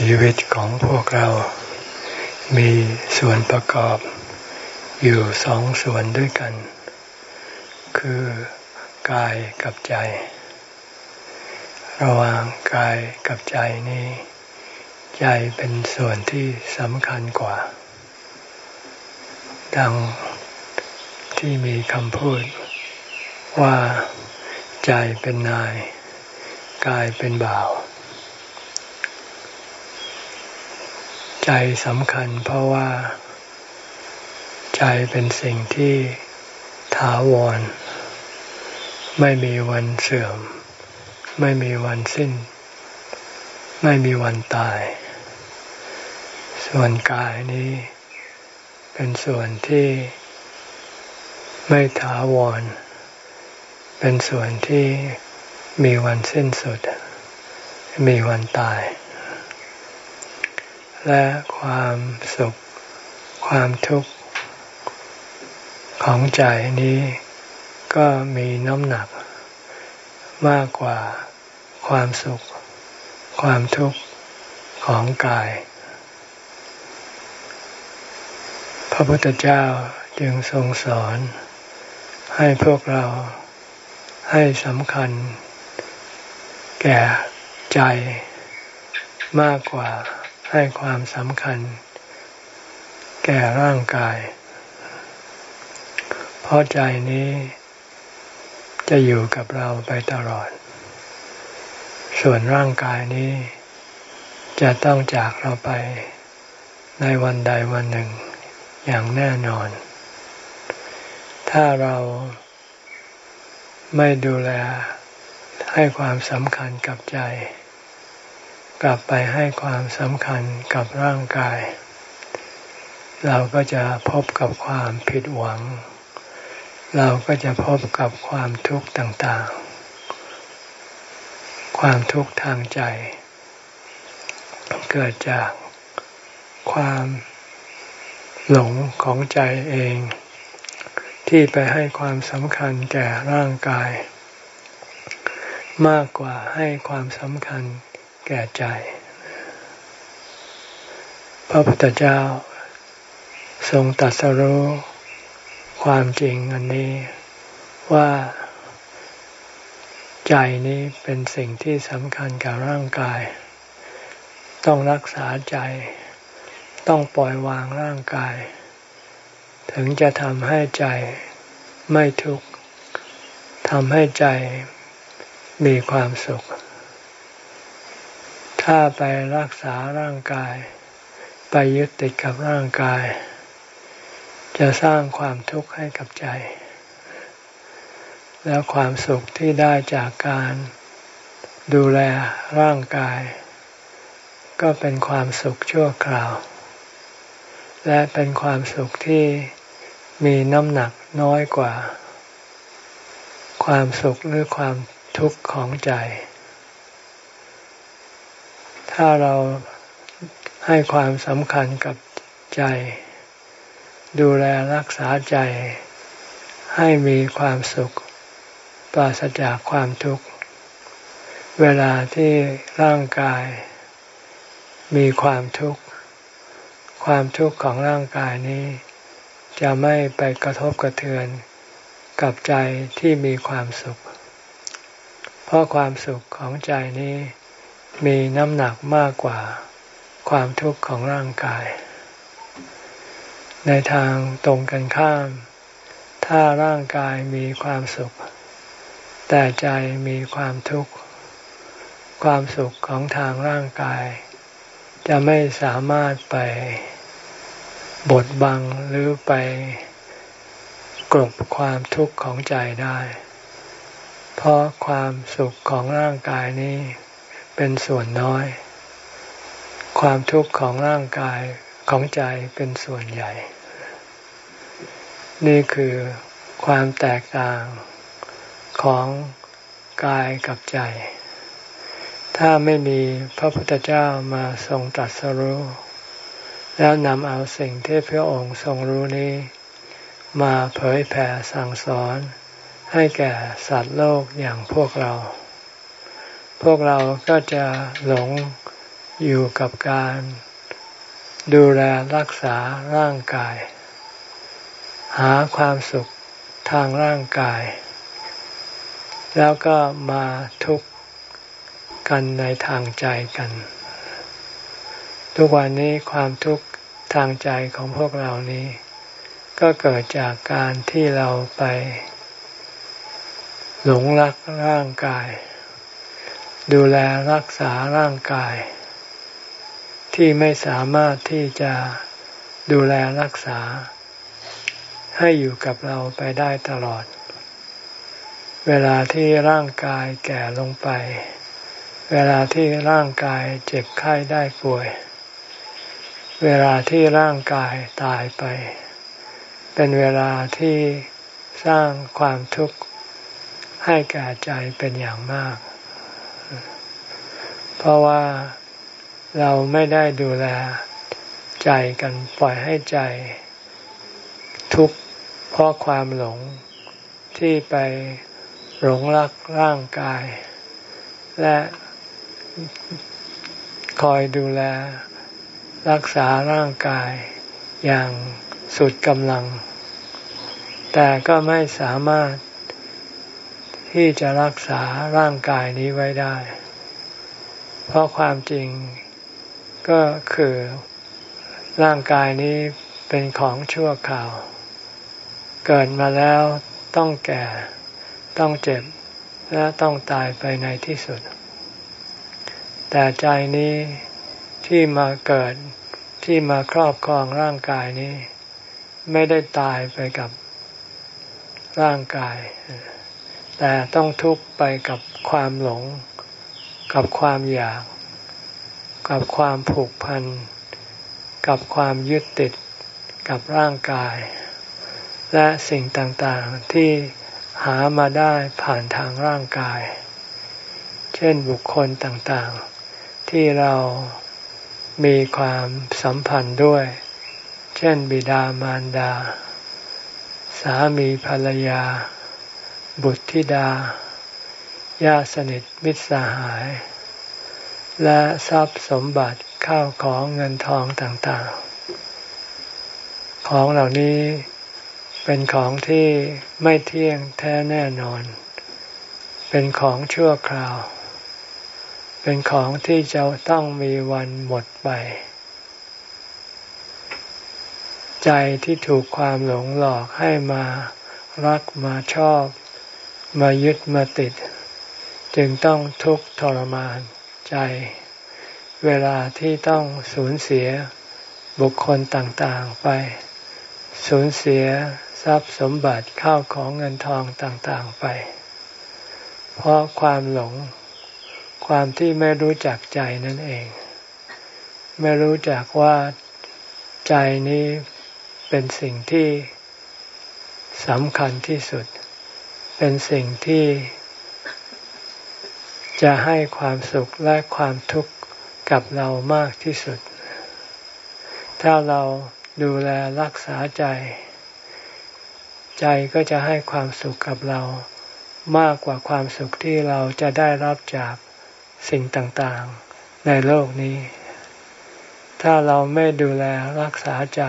ชีวิตของพวกเรา มีส่วนประกอบอยู่สองส่วนด้วยกัน คือกายกับใจ ระหว่างกายกับใจนี้ใจเป็นส่วนที่สำคัญกว่า ดังที่มีคำพูด ว่าใจเป็นนาย กายเป็นบ่าว ใจสำคัญเพราะว่า ใจเป็นสิ่งที่ถาวร ไม่มีวันเสื่อม ไม่มีวันสิ้น ไม่มีวันตาย ส่วนกายนี้ เป็นส่วนที่ไม่ถาวร เป็นส่วนที่มีวันสิ้นสุด มีวันตาย และความสุข ความทุกข์ของใจนี้ก็มีน้ำหนัก มากกว่าความสุข ความทุกข์ของกาย พระพุทธเจ้าจึงทรงสอน ให้พวกเราให้สำคัญ แก่ใจมากกว่า ให้ความสำคัญ แก่ร่างกาย เพราะใจนี้จะอยู่กับเราไปตลอด ส่วนร่างกายนี้ จะต้องจากเราไปในวันใดวันหนึ่ง อย่างแน่นอน ถ้าเราไม่ดูแลให้ความสำคัญกับใจ กลับไปให้ความสำคัญกับร่างกาย เราก็จะพบกับความผิดหวัง เราก็จะพบกับความทุกข์ต่างๆ ความทุกข์ทางใจ เกิดจากความหลงของใจเอง ที่ไปให้ความสำคัญแก่ร่างกาย มากกว่าให้ความสำคัญ แก่ใจ พระพุทธเจ้า ทรงตัดสรู้ความจริงอันนี้ว่าใจนี้เป็นสิ่งที่สำคัญกับร่างกาย ต้องรักษาใจ ต้องปล่อยวางร่างกาย ถึงจะทำให้ใจไม่ทุกข์ทำให้ใจมีความสุข ถ้าไปรักษาร่างกาย ไปยึดติดกับร่างกาย จะสร้างความทุกข์ให้กับใจ แล้วความสุขที่ได้จากการดูแลร่างกาย ก็เป็นความสุขชั่วคราว และเป็นความสุขที่มีน้ำหนักน้อยกว่า ความสุขหรือความทุกข์ของใจ ถ้าเราให้ความสำคัญกับใจ ดูแลรักษาใจ ให้มีความสุข ปราศจากความทุกข์ เวลาที่ร่างกาย มีความทุกข์ ความทุกข์ของร่างกายนี้ จะไม่ไปกระทบกระเทือนกับใจที่มีความสุข เพราะความสุขของใจนี้ มีน้ำหนักมากกว่าความทุกข์ของร่างกาย ในทางตรงกันข้าม ถ้าร่างกายมีความสุข แต่ใจมีความทุกข์ ความสุขของทางร่างกาย จะไม่สามารถไปบดบังหรือไปกลบความทุกข์ของใจได้ เพราะความสุขของร่างกายนี้ เป็นส่วนน้อย ความทุกข์ของร่างกายของใจเป็นส่วนใหญ่ นี่คือความแตกต่างของกายกับใจ ถ้าไม่มีพระพุทธเจ้ามาทรงตรัสรู้ แล้วนำเอาสิ่งที่พระองค์ทรงรู้นี้ มาเผยแผ่สั่งสอนให้แก่สัตว์โลกอย่างพวกเรา พวกเราก็จะหลงอยู่กับการดูแลรักษาร่างกาย หาความสุขทางร่างกาย แล้วก็มาทุกข์กันในทางใจกัน ทุกวันนี้ความทุกข์ทางใจของพวกเรานี้ ก็เกิดจากการที่เราไป หลงรักร่างกาย ดูแลรักษาร่างกาย ที่ไม่สามารถที่จะดูแลรักษา ให้อยู่กับเราไปได้ตลอด เวลาที่ร่างกายแก่ลงไป เวลาที่ร่างกายเจ็บไข้ได้ป่วย เวลาที่ร่างกายตายไป เป็นเวลาที่สร้างความทุกข์ให้แก่ใจเป็นอย่างมาก เพราะว่าเราไม่ได้ดูแลใจกันปล่อยให้ใจ ทุกข์เพราะความหลงที่ไปหลงรักร่างกาย และคอยดูแลรักษาร่างกายอย่างสุดกำลัง แต่ก็ไม่สามารถที่จะรักษาร่างกายนี้ไว้ได้ เพราะความจริงก็คือร่างกายนี้เป็นของชั่วคราว เกิดมาแล้วต้องแก่ ต้องเจ็บ และต้องตายไปในที่สุด แต่ใจนี้ที่มาเกิดที่มาครอบครองร่างกายนี้ ไม่ได้ตายไปกับร่างกาย แต่ต้องทุกข์ไปกับความหลง กับความอยาก กับความผูกพัน กับความยึดติดกับร่างกาย และสิ่งต่างๆที่หามาได้ผ่านทางร่างกาย เช่นบุคคลต่างๆ ที่เรามีความสัมพันธ์ด้วย เช่น บิดามารดา สามีภรรยา บุตรธิดา ญาติสนิทมิตรสหาย และทรัพย์สมบัติข้าวของเงินทองต่างๆ ของเหล่านี้เป็นของที่ไม่เที่ยงแท้แน่นอน เป็นของชั่วคราว เป็นของที่จะต้องมีวันหมดไป ใจที่ถูกความหลงหลอกให้มารักมาชอบ มายึดมาติด จึงต้องทุกข์ทรมานใจ เวลาที่ต้องสูญเสียบุคคลต่างๆไป สูญเสียทรัพย์สมบัติข้าวของเงินทองต่างๆไป เพราะความหลง ความที่ไม่รู้จักใจนั่นเอง ไม่รู้จักว่าใจนี้เป็นสิ่งที่สำคัญที่สุด เป็นสิ่งที่ จะให้ความสุขและความทุกข์กับเรามากที่สุด ถ้าเราดูแลรักษาใจ ใจก็จะให้ความสุขกับเรามากกว่าความสุขที่เราจะได้รับจากสิ่งต่างๆ ในโลกนี้ ถ้าเราไม่ดูแลรักษาใจ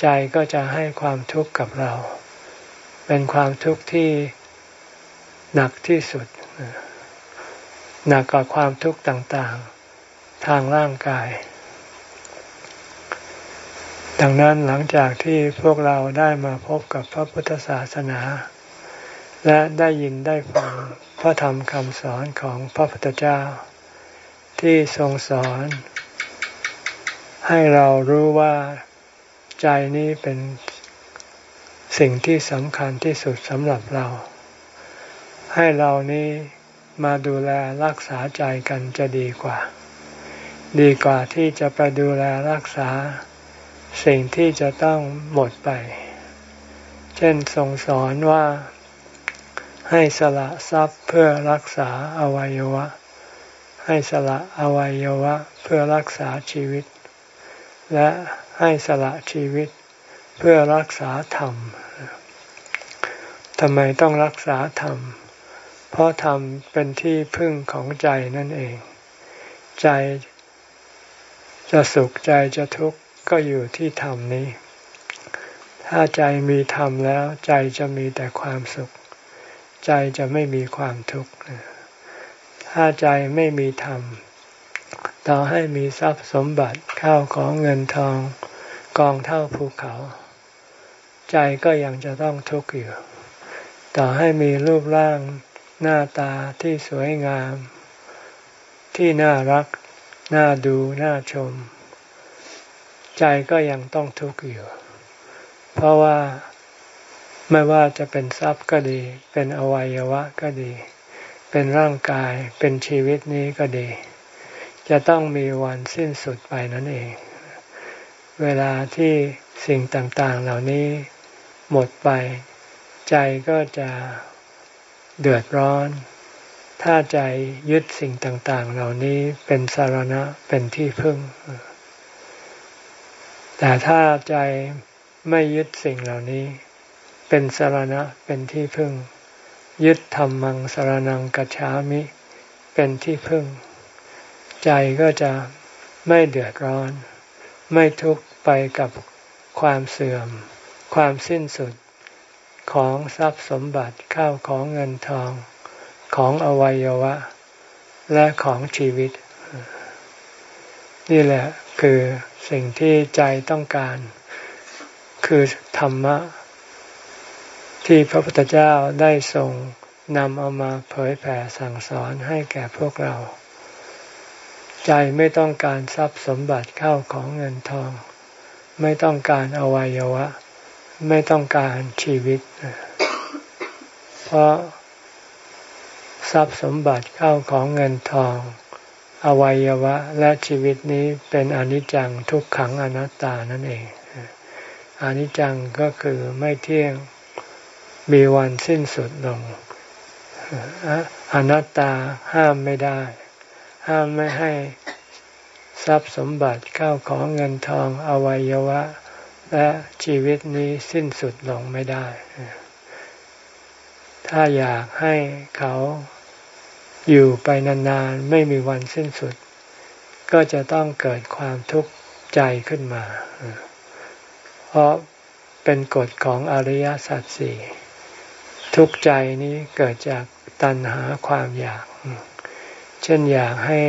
ใจก็จะให้ความทุกข์กับเรา เป็นความทุกข์ที่หนักที่สุด หนักกว่าความทุกข์ต่างๆ ทางร่างกาย ดังนั้นหลังจากที่พวกเราได้มาพบกับพระพุทธศาสนา และได้ยินได้ฟังพระธรรมคำสอนของพระพุทธเจ้า ที่ทรงสอน ให้เรารู้ว่าใจนี้เป็นสิ่งที่สำคัญที่สุดสำหรับเรา ให้เรานี้ มาดูแลรักษาใจกันจะดีกว่า ดีกว่าที่จะไปดูแลรักษา สิ่งที่จะต้องหมดไป เช่นทรงสอนว่าให้สละทรัพย์เพื่อรักษาอวัยวะ ให้สละอวัยวะเพื่อรักษาชีวิต และให้สละชีวิตเพื่อรักษาธรรมทำไมต้องรักษาธรรม เพราะธรรมเป็นที่พึ่งของใจนั่นเอง ใจจะสุขใจจะทุกข์ก็อยู่ที่ธรรมนี้ ถ้าใจมีธรรมแล้วใจจะมีแต่ความสุข ใจจะไม่มีความทุกข์ถ้าใจไม่มีธรรมต่อให้มีทรัพย์สมบัติข้าวของเงินทอง กองเท่าภูเขา ใจก็ยังจะต้องทุกข์อยู่ ต่อให้มีรูปร่าง หน้าตาที่สวยงาม ที่น่ารัก น่าดู น่าชม ใจก็ยังต้องทุกข์อยู่ เพราะว่าไม่ว่าจะเป็นทรัพย์ก็ดี เป็นอวัยวะก็ดี เป็นร่างกาย เป็นชีวิตนี้ก็ดี จะต้องมีวันสิ้นสุดไปนั่นเอง เวลาที่สิ่งต่างๆเหล่านี้หมดไป ใจก็จะ เดือดร้อน ถ้าใจยึดสิ่งต่าง ๆ เหล่านี้เป็นสารณะเป็นที่พึ่ง แต่ถ้าใจไม่ยึดสิ่งเหล่านี้ เป็นสารณะเป็นที่พึ่ง ยึดธรรมังสารนังกัจฉามิ เป็นที่พึ่ง ใจก็จะไม่เดือดร้อน ไม่ทุกข์ไปกับความเสื่อม ความสิ้นสุด ของทรัพย์สมบัติข้าวของเงินทองของอวัยวะ และของชีวิต นี่แหละคือสิ่งที่ใจต้องการ คือธรรมะ ที่พระพุทธเจ้าได้ทรงนำเอามาเผยแผ่สั่งสอนให้แก่พวกเรา ใจไม่ต้องการทรัพย์สมบัติเข้าของเงินทอง ไม่ต้องการอวัยวะ ไม่ต้องการชีวิต เพราะทรัพย์สมบัติเข้าของเงินทอง อวัยวะและชีวิตนี้เป็นอนิจจังทุกขังอนัตตานั่นเองอนิจจังก็คือไม่เที่ยงมีวันสิ้นสุดลงอนัตตาห้ามไม่ได้ ห้ามไม่ให้ทรัพย์สมบัติเข้าของเงินทองอวัยวะ และชีวิตนี้สิ้นสุดลงไม่ได้ ถ้าอยากให้เขาอยู่ไปนานๆ ไม่มีวันสิ้นสุด ก็จะต้องเกิดความทุกข์ใจขึ้นมา เพราะเป็นกฎของอริยสัจสี่ทุกข์ใจนี้เกิดจากตัณหาความอยาก เช่นอยากให้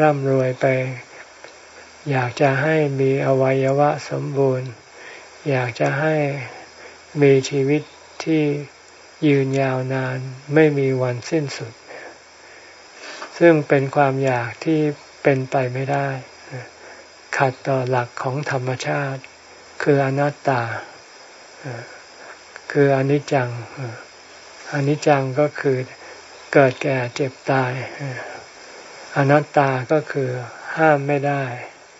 ร่ำรวยไป อยากจะให้มีอวัยวะสมบูรณ์ อยากจะให้มีชีวิตที่ยืนยาวนานไม่มีวันสิ้นสุด ซึ่งเป็นความอยากที่เป็นไปไม่ได้ ขัดต่อหลักของธรรมชาติ คืออนัตตา คืออนิจจังอนิจจังก็คือเกิดแก่เจ็บตาย อนัตตาก็คือห้ามไม่ได้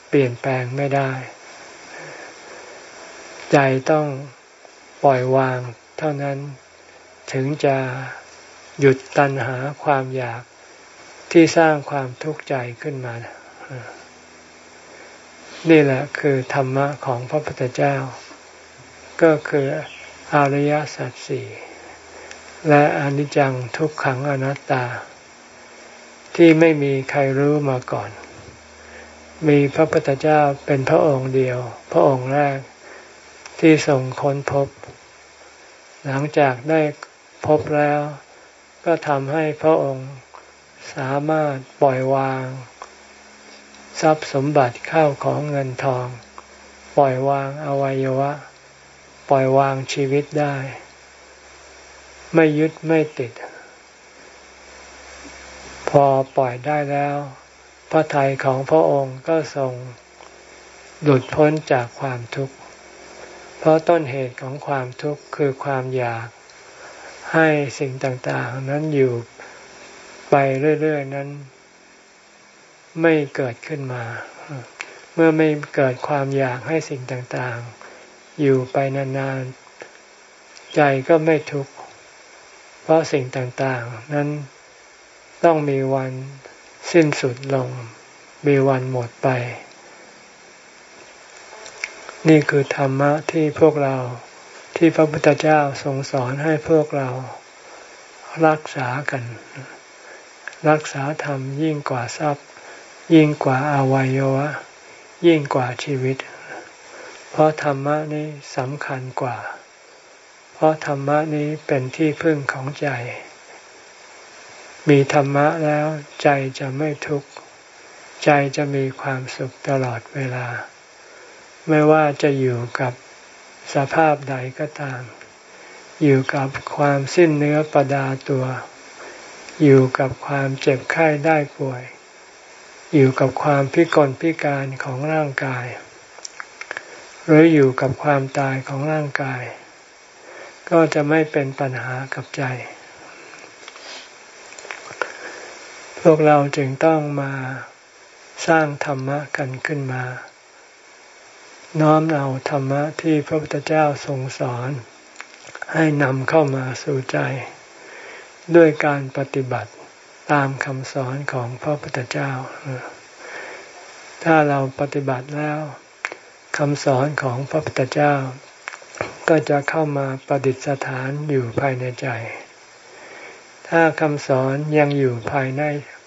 เปลี่ยนแปลงไม่ได้ ใจต้องปล่อยวาง เท่านั้นถึงจะหยุดตัณหาความอยากที่สร้างความทุกข์ใจขึ้นมา นี่แหละคือธรรมะของพระพุทธเจ้า ก็คืออริยสัจสี่และอนิจจังทุกขังอนัตตา ที่ไม่มีใครรู้มาก่อน มีพระพุทธเจ้าเป็นพระองค์เดียว พระองค์แรก ที่ทรงค้นพบ หลังจากได้พบแล้ว ก็ทำให้พระองค์สามารถปล่อยวาง ทรัพย์สมบัติเข้าของเงินทอง ปล่อยวางอวัยวะ ปล่อยวางชีวิตได้ ไม่ยึดไม่ติด พอปล่อยได้แล้ว พระทัยของพระองค์ก็ทรงหลุดพ้นจากความทุกข์ เพราะต้นเหตุของความทุกข์คือความอยากให้สิ่งต่างๆ นั้นอยู่ไปเรื่อยๆ นั้นไม่เกิดขึ้นมา เมื่อไม่เกิดความอยากให้สิ่งต่างๆ อยู่ไปนานๆ ใจก็ไม่ทุกข์ เพราะสิ่งต่างๆ นั้นต้องมีวันสิ้นสุดลง มีวันหมดไป นี่คือธรรมะที่พวกเราที่พระพุทธเจ้าทรงสอนให้พวกเรารักษากัน รักษาธรรมยิ่งกว่าทรัพย์ ยิ่งกว่าอาวัยวะ ยิ่งกว่าชีวิต เพราะธรรมะนี้สำคัญกว่า เพราะธรรมะนี้เป็นที่พึ่งของใจ มีธรรมะแล้วใจจะไม่ทุกข์ ใจจะมีความสุขตลอดเวลา ไม่ว่าจะอยู่กับสภาพใดก็ตาม อยู่กับความสิ้นเนื้อประดาตัว อยู่กับความเจ็บไข้ได้ป่วย อยู่กับความพิกลพิการของร่างกาย หรืออยู่กับความตายของร่างกาย ก็จะไม่เป็นปัญหากับใจ พวกเราจึงต้องมาสร้างธรรมะกันขึ้นมา น้อมเอาธรรมะที่พระพุทธเจ้าทรงสอน ให้นำเข้ามาสู่ใจ ด้วยการปฏิบัติตามคำสอนของพระพุทธเจ้า ถ้าเราปฏิบัติแล้วคำสอนของพระพุทธเจ้า ก็จะเข้ามาประดิษฐานอยู่ภายในใจ ถ้าคำสอนยังอยู่ภายใน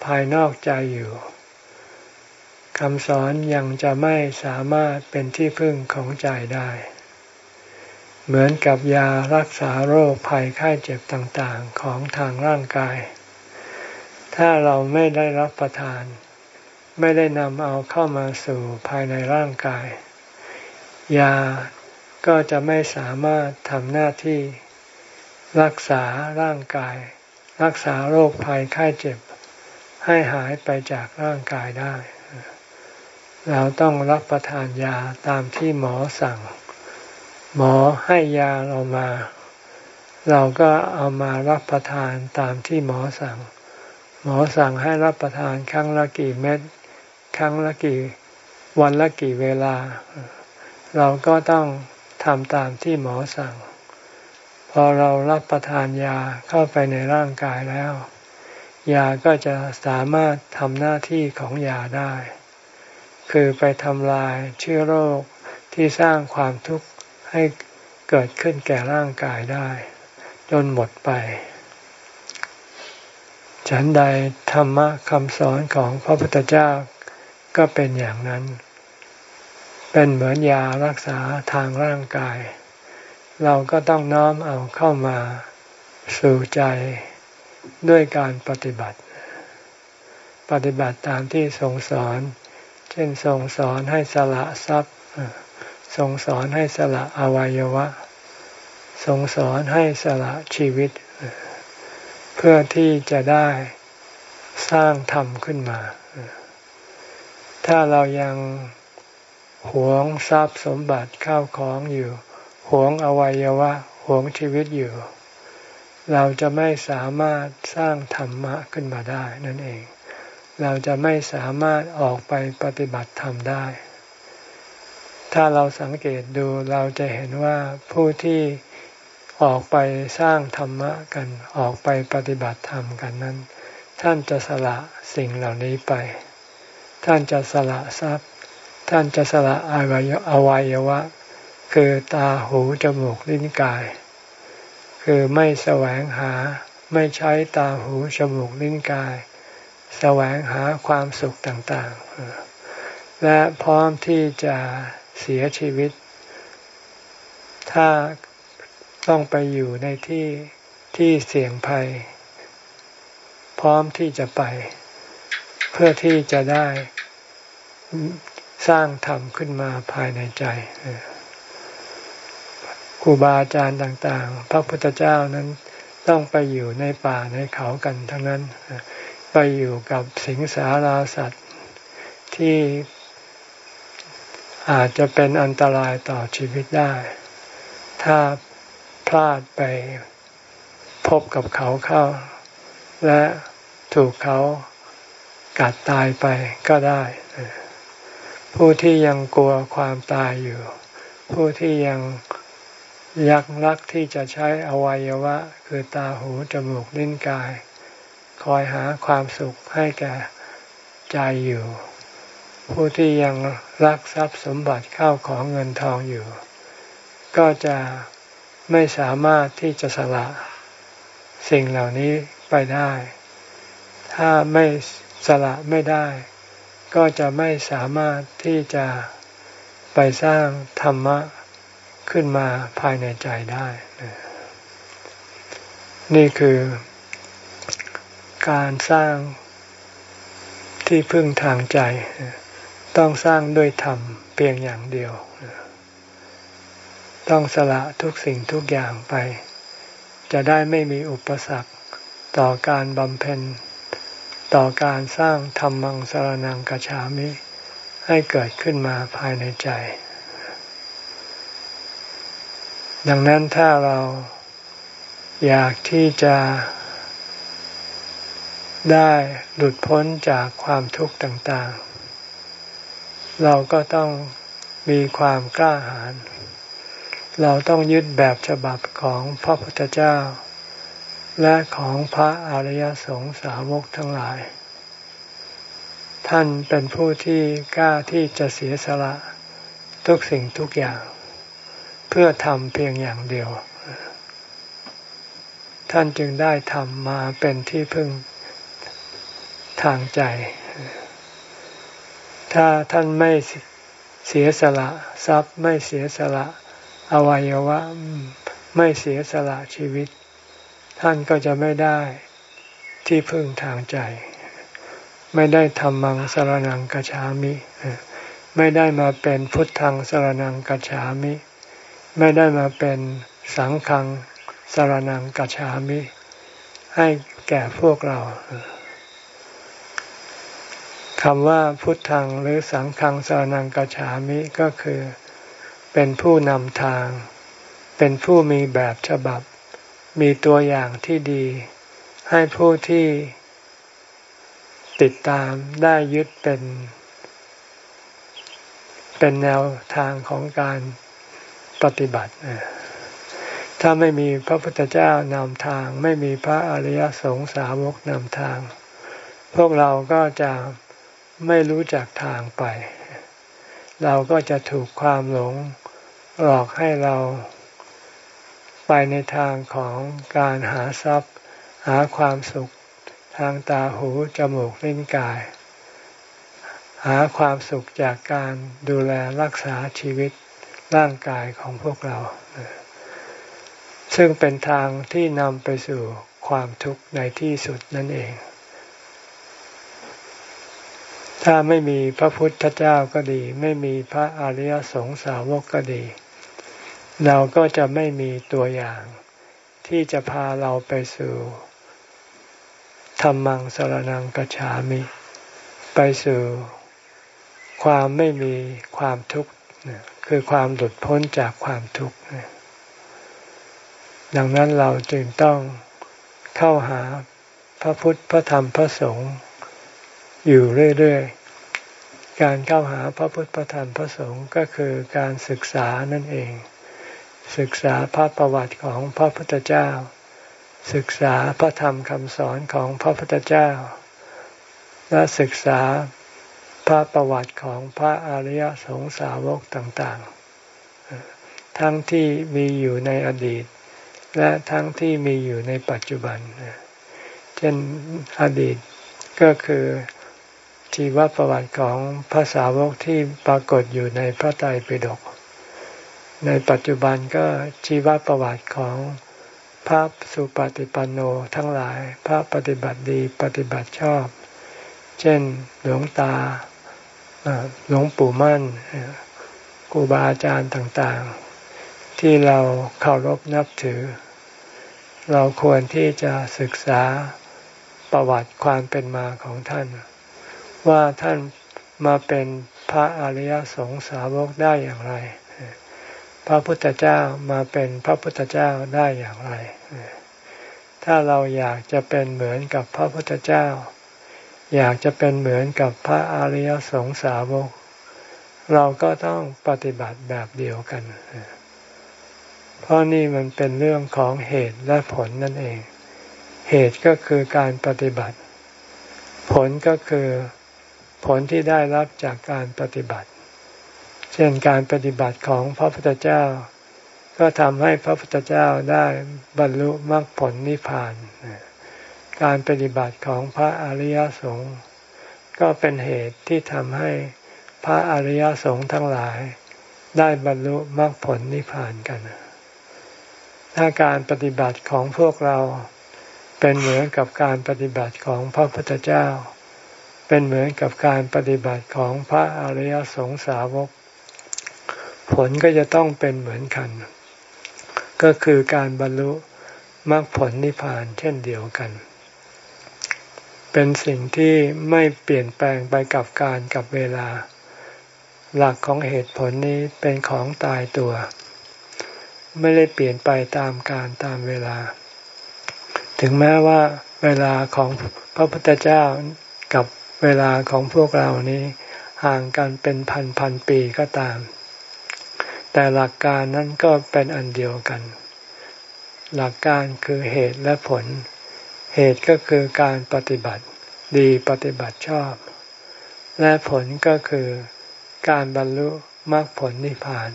ภายนอกใจอยู่ คำสอนยังจะไม่สามารถเป็นที่พึ่งของใจได้ เหมือนกับยารักษาโรคภัยไข้เจ็บต่างๆของทางร่างกาย ถ้าเราไม่ได้รับประทาน ไม่ได้นำเอาเข้ามาสู่ภายในร่างกาย ยาก็จะไม่สามารถทำหน้าที่ รักษาร่างกาย รักษาโรคภัยไข้เจ็บ ให้หายไปจากร่างกายได้ เราต้องรับประทานยาตามที่หมอสั่ง หมอให้ยาเรามา เราก็เอามารับประทานตามที่หมอสั่ง หมอสั่งให้รับประทานครั้งละกี่เม็ดครั้งละกี่วันละกี่เวลา เราก็ต้องทำตามที่หมอสั่ง พอเรารับประทานยาเข้าไปในร่างกายแล้ว ยาก็จะสามารถทำหน้าที่ของยาได้ คือไปทำลายเชื้อโรคที่สร้างความทุกข์ให้เกิดขึ้นแก่ร่างกายได้ จนหมดไป ฉันใดธรรมะคำสอนของพระพุทธเจ้าก็เป็นอย่างนั้น เป็นเหมือนยารักษาทางร่างกาย เราก็ต้องน้อมเอาเข้ามาสู่ใจด้วยการปฏิบัติ ปฏิบัติตามที่ทรงสอน เช่นทรงสอนให้สละทรัพย์ทรงสอนให้สละอวัยวะทรงสอนให้สละชีวิต เพื่อที่จะได้สร้างธรรมขึ้นมา ถ้าเรายังหวงทรัพย์สมบัติข้าวของอยู่ หวงอวัยวะ หวงชีวิตอยู่ เราจะไม่สามารถสร้างธรรมะขึ้นมาได้นั่นเอง เราจะไม่สามารถออกไปปฏิบัติธรรมได้ ถ้าเราสังเกตดูเราจะเห็นว่าผู้ที่ออกไปสร้างธรรมะกันออกไปปฏิบัติธรรมกันนั้น ท่านจะสละสิ่งเหล่านี้ไป ท่านจะสละทรัพย์ ท่านจะสละอวัยวะ คือตาหูจมูกลิ้นกาย คือไม่แสวงหาไม่ใช้ตาหูจมูกลิ้นกาย แสวงหาความสุขต่างๆ และพร้อมที่จะเสียชีวิต ถ้าต้องไปอยู่ในที่ที่เสี่ยงภัย พร้อมที่จะไป เพื่อที่จะได้สร้างธรรมขึ้นมาภายในใจครูบาอาจารย์ต่าง ๆ พระพุทธเจ้านั้นต้องไปอยู่ในป่าในเขากันทั้งนั้น ไปอยู่กับสิงสาราสัตว์ที่อาจจะเป็นอันตรายต่อชีวิตได้ ถ้าพลาดไปพบกับเขาเข้า และถูกเขากัดตายไปก็ได้ ผู้ที่ยังกลัวความตายอยู่ ผู้ที่ยังยักรักที่จะใช้อวัยวะ คือตาหูจมูกลิ้นกาย คอยหาความสุขให้แก่ใจอยู่ ผู้ที่ยังรักทรัพย์สมบัติเข้าของเงินทองอยู่ ก็จะไม่สามารถที่จะสละสิ่งเหล่านี้ไปได้ ถ้าไม่สละไม่ได้ ก็จะไม่สามารถที่จะไปสร้างธรรมะขึ้นมาภายในใจได้ นี่คือ การสร้างที่พึ่งทางใจ ต้องสร้างด้วยธรรมเพียงอย่างเดียว ต้องสละทุกสิ่งทุกอย่างไป จะได้ไม่มีอุปสรรคต่อการบำเพ็ญ ต่อการสร้างธรรมังสรนังกัจฉามิ ให้เกิดขึ้นมาภายในใจ ดังนั้นถ้าเราอยากที่จะ ได้หลุดพ้นจากความทุกข์ต่างๆ เราก็ต้องมีความกล้าหาญ เราต้องยึดแบบฉบับของพระพุทธเจ้า และของพระอริยสงสาวกทั้งหลาย ท่านเป็นผู้ที่กล้าที่จะเสียสละทุกสิ่งทุกอย่าง เพื่อทำเพียงอย่างเดียว ท่านจึงได้ทำมาเป็นที่พึ่ง ทางใจ ถ้าท่านไม่เสียสละทรัพย์ไม่เสียสละอวัยวะไม่เสียสละชีวิต ท่านก็จะไม่ได้ที่พึ่งทางใจ ไม่ได้ทำมังสรนังกัจฉามิ ไม่ได้มาเป็นพุทธังสรนังกัจฉามิ ไม่ได้มาเป็นสังฆังสรนังกัจฉามิ ให้แก่พวกเรา คำว่าพุทธังหรือสังฆังสานังกัจฉามิก็คือ เป็นผู้นำทาง เป็นผู้มีแบบฉบับ มีตัวอย่างที่ดี ให้ผู้ที่ติดตามได้ยึดเป็น เป็นแนวทางของการปฏิบัติ ถ้าไม่มีพระพุทธเจ้านำทาง ไม่มีพระอริยสงสาวกนำทาง พวกเราก็จะ ไม่รู้จักทางไป เราก็จะถูกความหลงหลอกให้เราไปในทางของการหาทรัพย์ หาความสุขทางตาหูจมูกลิ้นกาย หาความสุขจากการดูแลรักษาชีวิตร่างกายของพวกเรา ซึ่งเป็นทางที่นำไปสู่ความทุกข์ในที่สุดนั่นเอง ถ้าไม่มีพระพุทธเจ้าก็ดี ไม่มีพระอริยสงสาวกก็ดี เราก็จะไม่มีตัวอย่าง ที่จะพาเราไปสู่ธรรมังสรนังกัจฉามิ ไปสู่ความไม่มีความทุกข์คือความหลุดพ้นจากความทุกข์ดังนั้นเราจึงต้องเข้าหาพระพุทธพระธรรมพระสงฆ์ อยู่เรื่อยๆ การเข้าหาพระพุทธพระธรรมพระสงฆ์ก็คือการศึกษานั่นเอง ศึกษาพระประวัติของพระพุทธเจ้า ศึกษาพระธรรมคำสอนของพระพุทธเจ้า และศึกษาพระประวัติของพระอริยสงสาวกต่างๆ ทั้งที่มีอยู่ในอดีต และทั้งที่มีอยู่ในปัจจุบัน เช่นอดีตก็คือ ชีวประวัติของภาษาวกที่ปรากฏอยู่ในพระไตรปิฎกในปัจจุบันก็ชีวประวัติของพระสุปฏิปันโนทั้งหลายพระปฏิบัติดีปฏิบัติชอบ เช่นหลวงตาหลวงปู่มั่นครูบาอาจารย์ต่างๆ ที่เราเคารพนับถือ เราควรที่จะศึกษาประวัติความเป็นมาของท่าน ว่าท่านมาเป็นพระอริยสงสาวกได้อย่างไร พระพุทธเจ้ามาเป็นพระพุทธเจ้าได้อย่างไร ถ้าเราอยากจะเป็นเหมือนกับพระพุทธเจ้า อยากจะเป็นเหมือนกับพระอริยสงสาวก เราก็ต้องปฏิบัติแบบเดียวกัน เพราะนี่มันเป็นเรื่องของเหตุและผลนั่นเอง เหตุก็คือการปฏิบัติ ผลก็คือ ผลที่ได้รับจากการปฏิบัติ เช่นการปฏิบัติของพระพุทธเจ้า ก็ทำให้พระพุทธเจ้าได้บรรลุมรรคผลนิพพาน การปฏิบัติของพระอริยสงฆ์ก็เป็นเหตุที่ทำให้พระอริยสงฆ์ทั้งหลาย ได้บรรลุมรรคผลนิพพานกัน ถ้าการปฏิบัติของพวกเราเป็นเหมือนกับการปฏิบัติของพระพุทธเจ้า เป็นเหมือนกับการปฏิบัติของพระอริยสงสาวก ผลก็จะต้องเป็นเหมือนกัน ก็คือการบรรลุมรรคผลนิพพานเช่นเดียวกัน เป็นสิ่งที่ไม่เปลี่ยนแปลงไปกับการกับเวลา หลักของเหตุผลนี้เป็นของตายตัว ไม่ได้เปลี่ยนไปตามการตามเวลา ถึงแม้ว่าเวลาของพระพุทธเจ้ากับ เวลาของพวกเรานี้ห่างกันเป็นพันพันปีก็ตาม แต่หลักการนั้นก็เป็นอันเดียวกัน หลักการคือเหตุและผล เหตุก็คือการปฏิบัติดีปฏิบัติชอบ และผลก็คือการบรรลุมรรคผลนิพพาน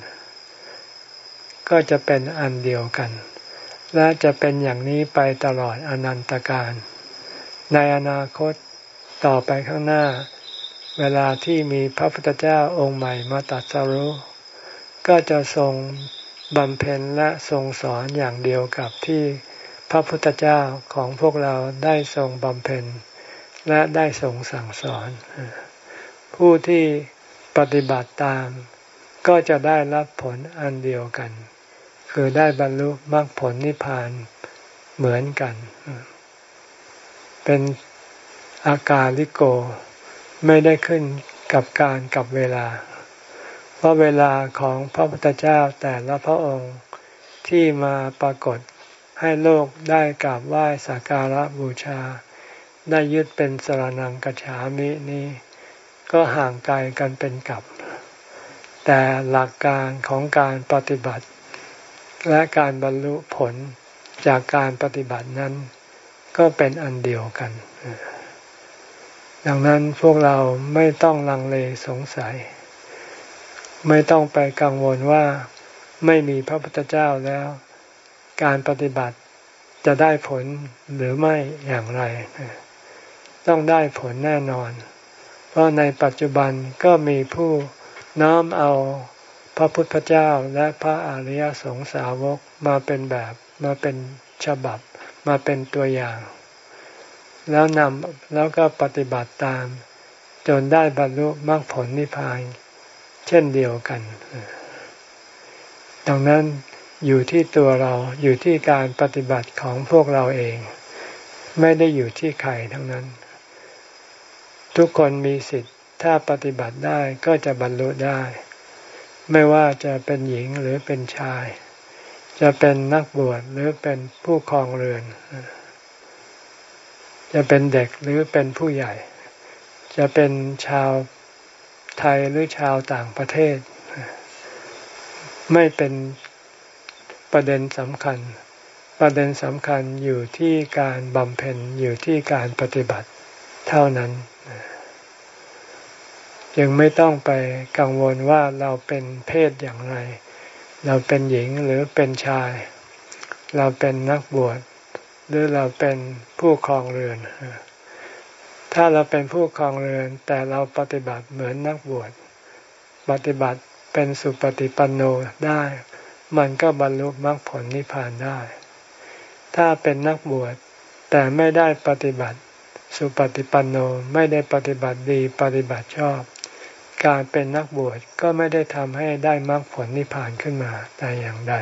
ก็จะเป็นอันเดียวกัน และจะเป็นอย่างนี้ไปตลอดอนันตการ ในอนาคต ต่อไปข้างหน้า เวลาที่มีพระพุทธเจ้าองค์ใหม่มาตัดสรุก็จะทรงบำเพ็ญและทรงสอนอย่างเดียวกับที่พระพุทธเจ้าของพวกเราได้ทรงบำเพ็ญ และได้ทรงสั่งสอน ผู้ที่ปฏิบัติตาม ก็จะได้รับผลอันเดียวกัน คือได้บรรลุมรรคผลนิพพานเหมือนกัน เป็น อาการลิโก ไม่ได้ขึ้นกับการกับเวลา เพราะเวลาของพระพุทธเจ้าแต่ละพระองค์ที่มาปรากฏให้โลกได้กราบไหว้สักการะบูชา ได้ยึดเป็นสรนังกฉามินี้ ก็ห่างไกลกันเป็นกับ แต่หลักการของการปฏิบัติ และการบรรลุผลจากการปฏิบัตินั้น ก็เป็นอันเดียวกัน ดังนั้นพวกเราไม่ต้องลังเลสงสัย ไม่ต้องไปกังวลว่าไม่มีพระพุทธเจ้าแล้ว การปฏิบัติจะได้ผลหรือไม่อย่างไร ต้องได้ผลแน่นอน เพราะในปัจจุบันก็มีผู้น้อมเอาพระพุทธเจ้าและพระอริยสงสาวกมาเป็นแบบมาเป็นฉบับมาเป็นตัวอย่าง แล้วนำแล้วก็ปฏิบัติตาม จนได้บรรลุมรรคผลนิพพาน เช่นเดียวกัน ดังนั้นอยู่ที่ตัวเราอยู่ที่การปฏิบัติของพวกเราเอง ไม่ได้อยู่ที่ใครทั้งนั้น ทุกคนมีสิทธิ์ถ้าปฏิบัติได้ก็จะบรรลุได้ ไม่ว่าจะเป็นหญิงหรือเป็นชาย จะเป็นนักบวชหรือเป็นผู้ครองเรือน จะเป็นเด็กหรือเป็นผู้ใหญ่ จะเป็นชาวไทยหรือชาวต่างประเทศ ไม่เป็นประเด็นสำคัญ ประเด็นสำคัญอยู่ที่การบำเพ็ญอยู่ที่การปฏิบัติเท่านั้นจึงไม่ต้องไปกังวลว่าเราเป็นเพศอย่างไร เราเป็นหญิงหรือเป็นชาย เราเป็นนักบวช หรือเราเป็นผู้ครองเรือน ถ้าเราเป็นผู้ครองเรือน แต่เราปฏิบัติเหมือนนักบวชปฏิบัติเป็นสุปฏิปันโนได้ มันก็บรรลุมรรคผลนิพพานได้ ถ้าเป็นนักบวชแต่ไม่ได้ปฏิบัติสุปฏิปันโนไม่ได้ปฏิบัติดีปฏิบัติชอบ การเป็นนักบวชก็ไม่ได้ทำให้ได้มรรคผลนิพพานขึ้นมาแต่อย่างใด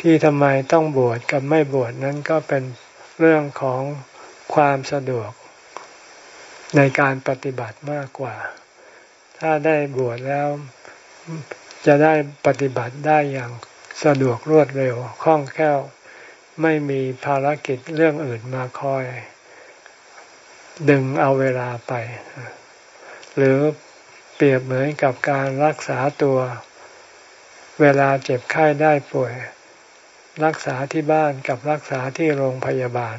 ที่ทำไมต้องบวชกับไม่บวชนั้นก็เป็นเรื่องของความสะดวกในการปฏิบัติมากกว่า ถ้าได้บวชแล้วจะได้ปฏิบัติได้อย่างสะดวกรวดเร็วคล่องแคล่ว ไม่มีภารกิจเรื่องอื่นมาคอย ดึงเอาเวลาไป หรือเปรียบเหมือนกับการรักษาตัว เวลาเจ็บไข้ได้ป่วย รักษาที่บ้านกับรักษาที่โรงพยาบาล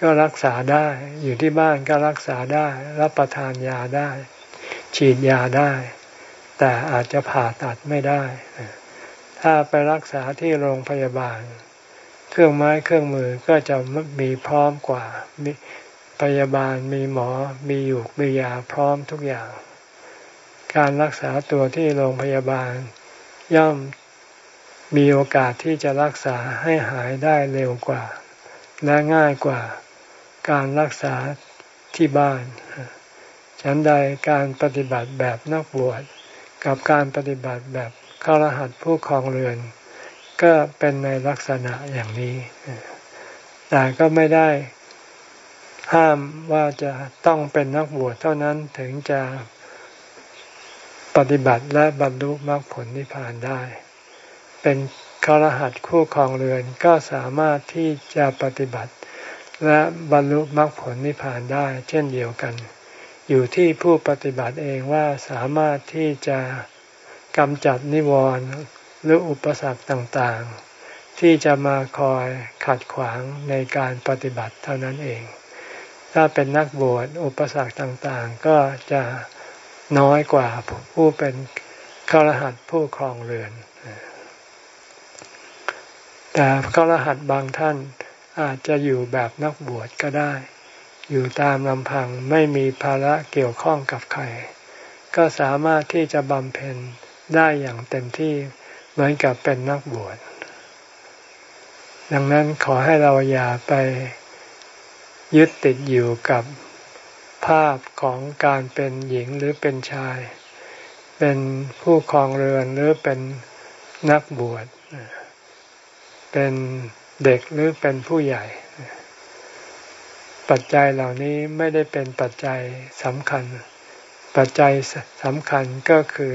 ก็รักษาได้อยู่ที่บ้านก็รักษาได้ รับประทานยาได้ ฉีดยาได้ แต่อาจจะผ่าตัดไม่ได้ ถ้าไปรักษาที่โรงพยาบาล เครื่องไม้เครื่องมือก็จะมีพร้อมกว่ามีพยาบาลมีหมอมีอยู่มียาพร้อมทุกอย่าง การรักษาตัวที่โรงพยาบาลย่อม มีโอกาสที่จะรักษาให้หายได้เร็วกว่า และง่ายกว่าการรักษาที่บ้าน ฉันใดการปฏิบัติแบบนักบวชกับการปฏิบัติแบบข้ารหัสผู้ครองเรือน ก็เป็นในลักษณะอย่างนี้ แต่ก็ไม่ได้ห้ามว่าจะต้องเป็นนักบวชเท่านั้นถึงจะปฏิบัติและบรรลุมรรคผลนิพพานได้ เป็นคารหัสคู่ครองเรือนก็สามารถที่จะปฏิบัติ และบรรลุมรรคผลนิพพานได้เช่นเดียวกัน อยู่ที่ผู้ปฏิบัติเองว่าสามารถที่จะกำจัดนิวรณ์หรืออุปสรรคต่างๆ ที่จะมาคอยขัดขวางในการปฏิบัติเท่านั้นเอง ถ้าเป็นนักบวชอุปสรรคต่างๆ ก็จะน้อยกว่าผู้เป็นขรหัสผู้ครองเรือน แต่ขรหัสบางท่านอาจจะอยู่แบบนักบวชก็ได้ อยู่ตามลำพังไม่มีภาระเกี่ยวข้องกับใคร ก็สามารถที่จะบำเพ็ญได้อย่างเต็มที่เหมือนกับเป็นนักบวช ดังนั้นขอให้เราอย่าไปยึดติดอยู่กับภาพของการเป็นหญิงหรือเป็นชาย เป็นผู้ครองเรือนหรือเป็นนักบวช เป็นเด็กหรือเป็นผู้ใหญ่ ปัจจัยเหล่านี้ไม่ได้เป็นปัจจัยสำคัญ ปัจจัยสำคัญก็คือ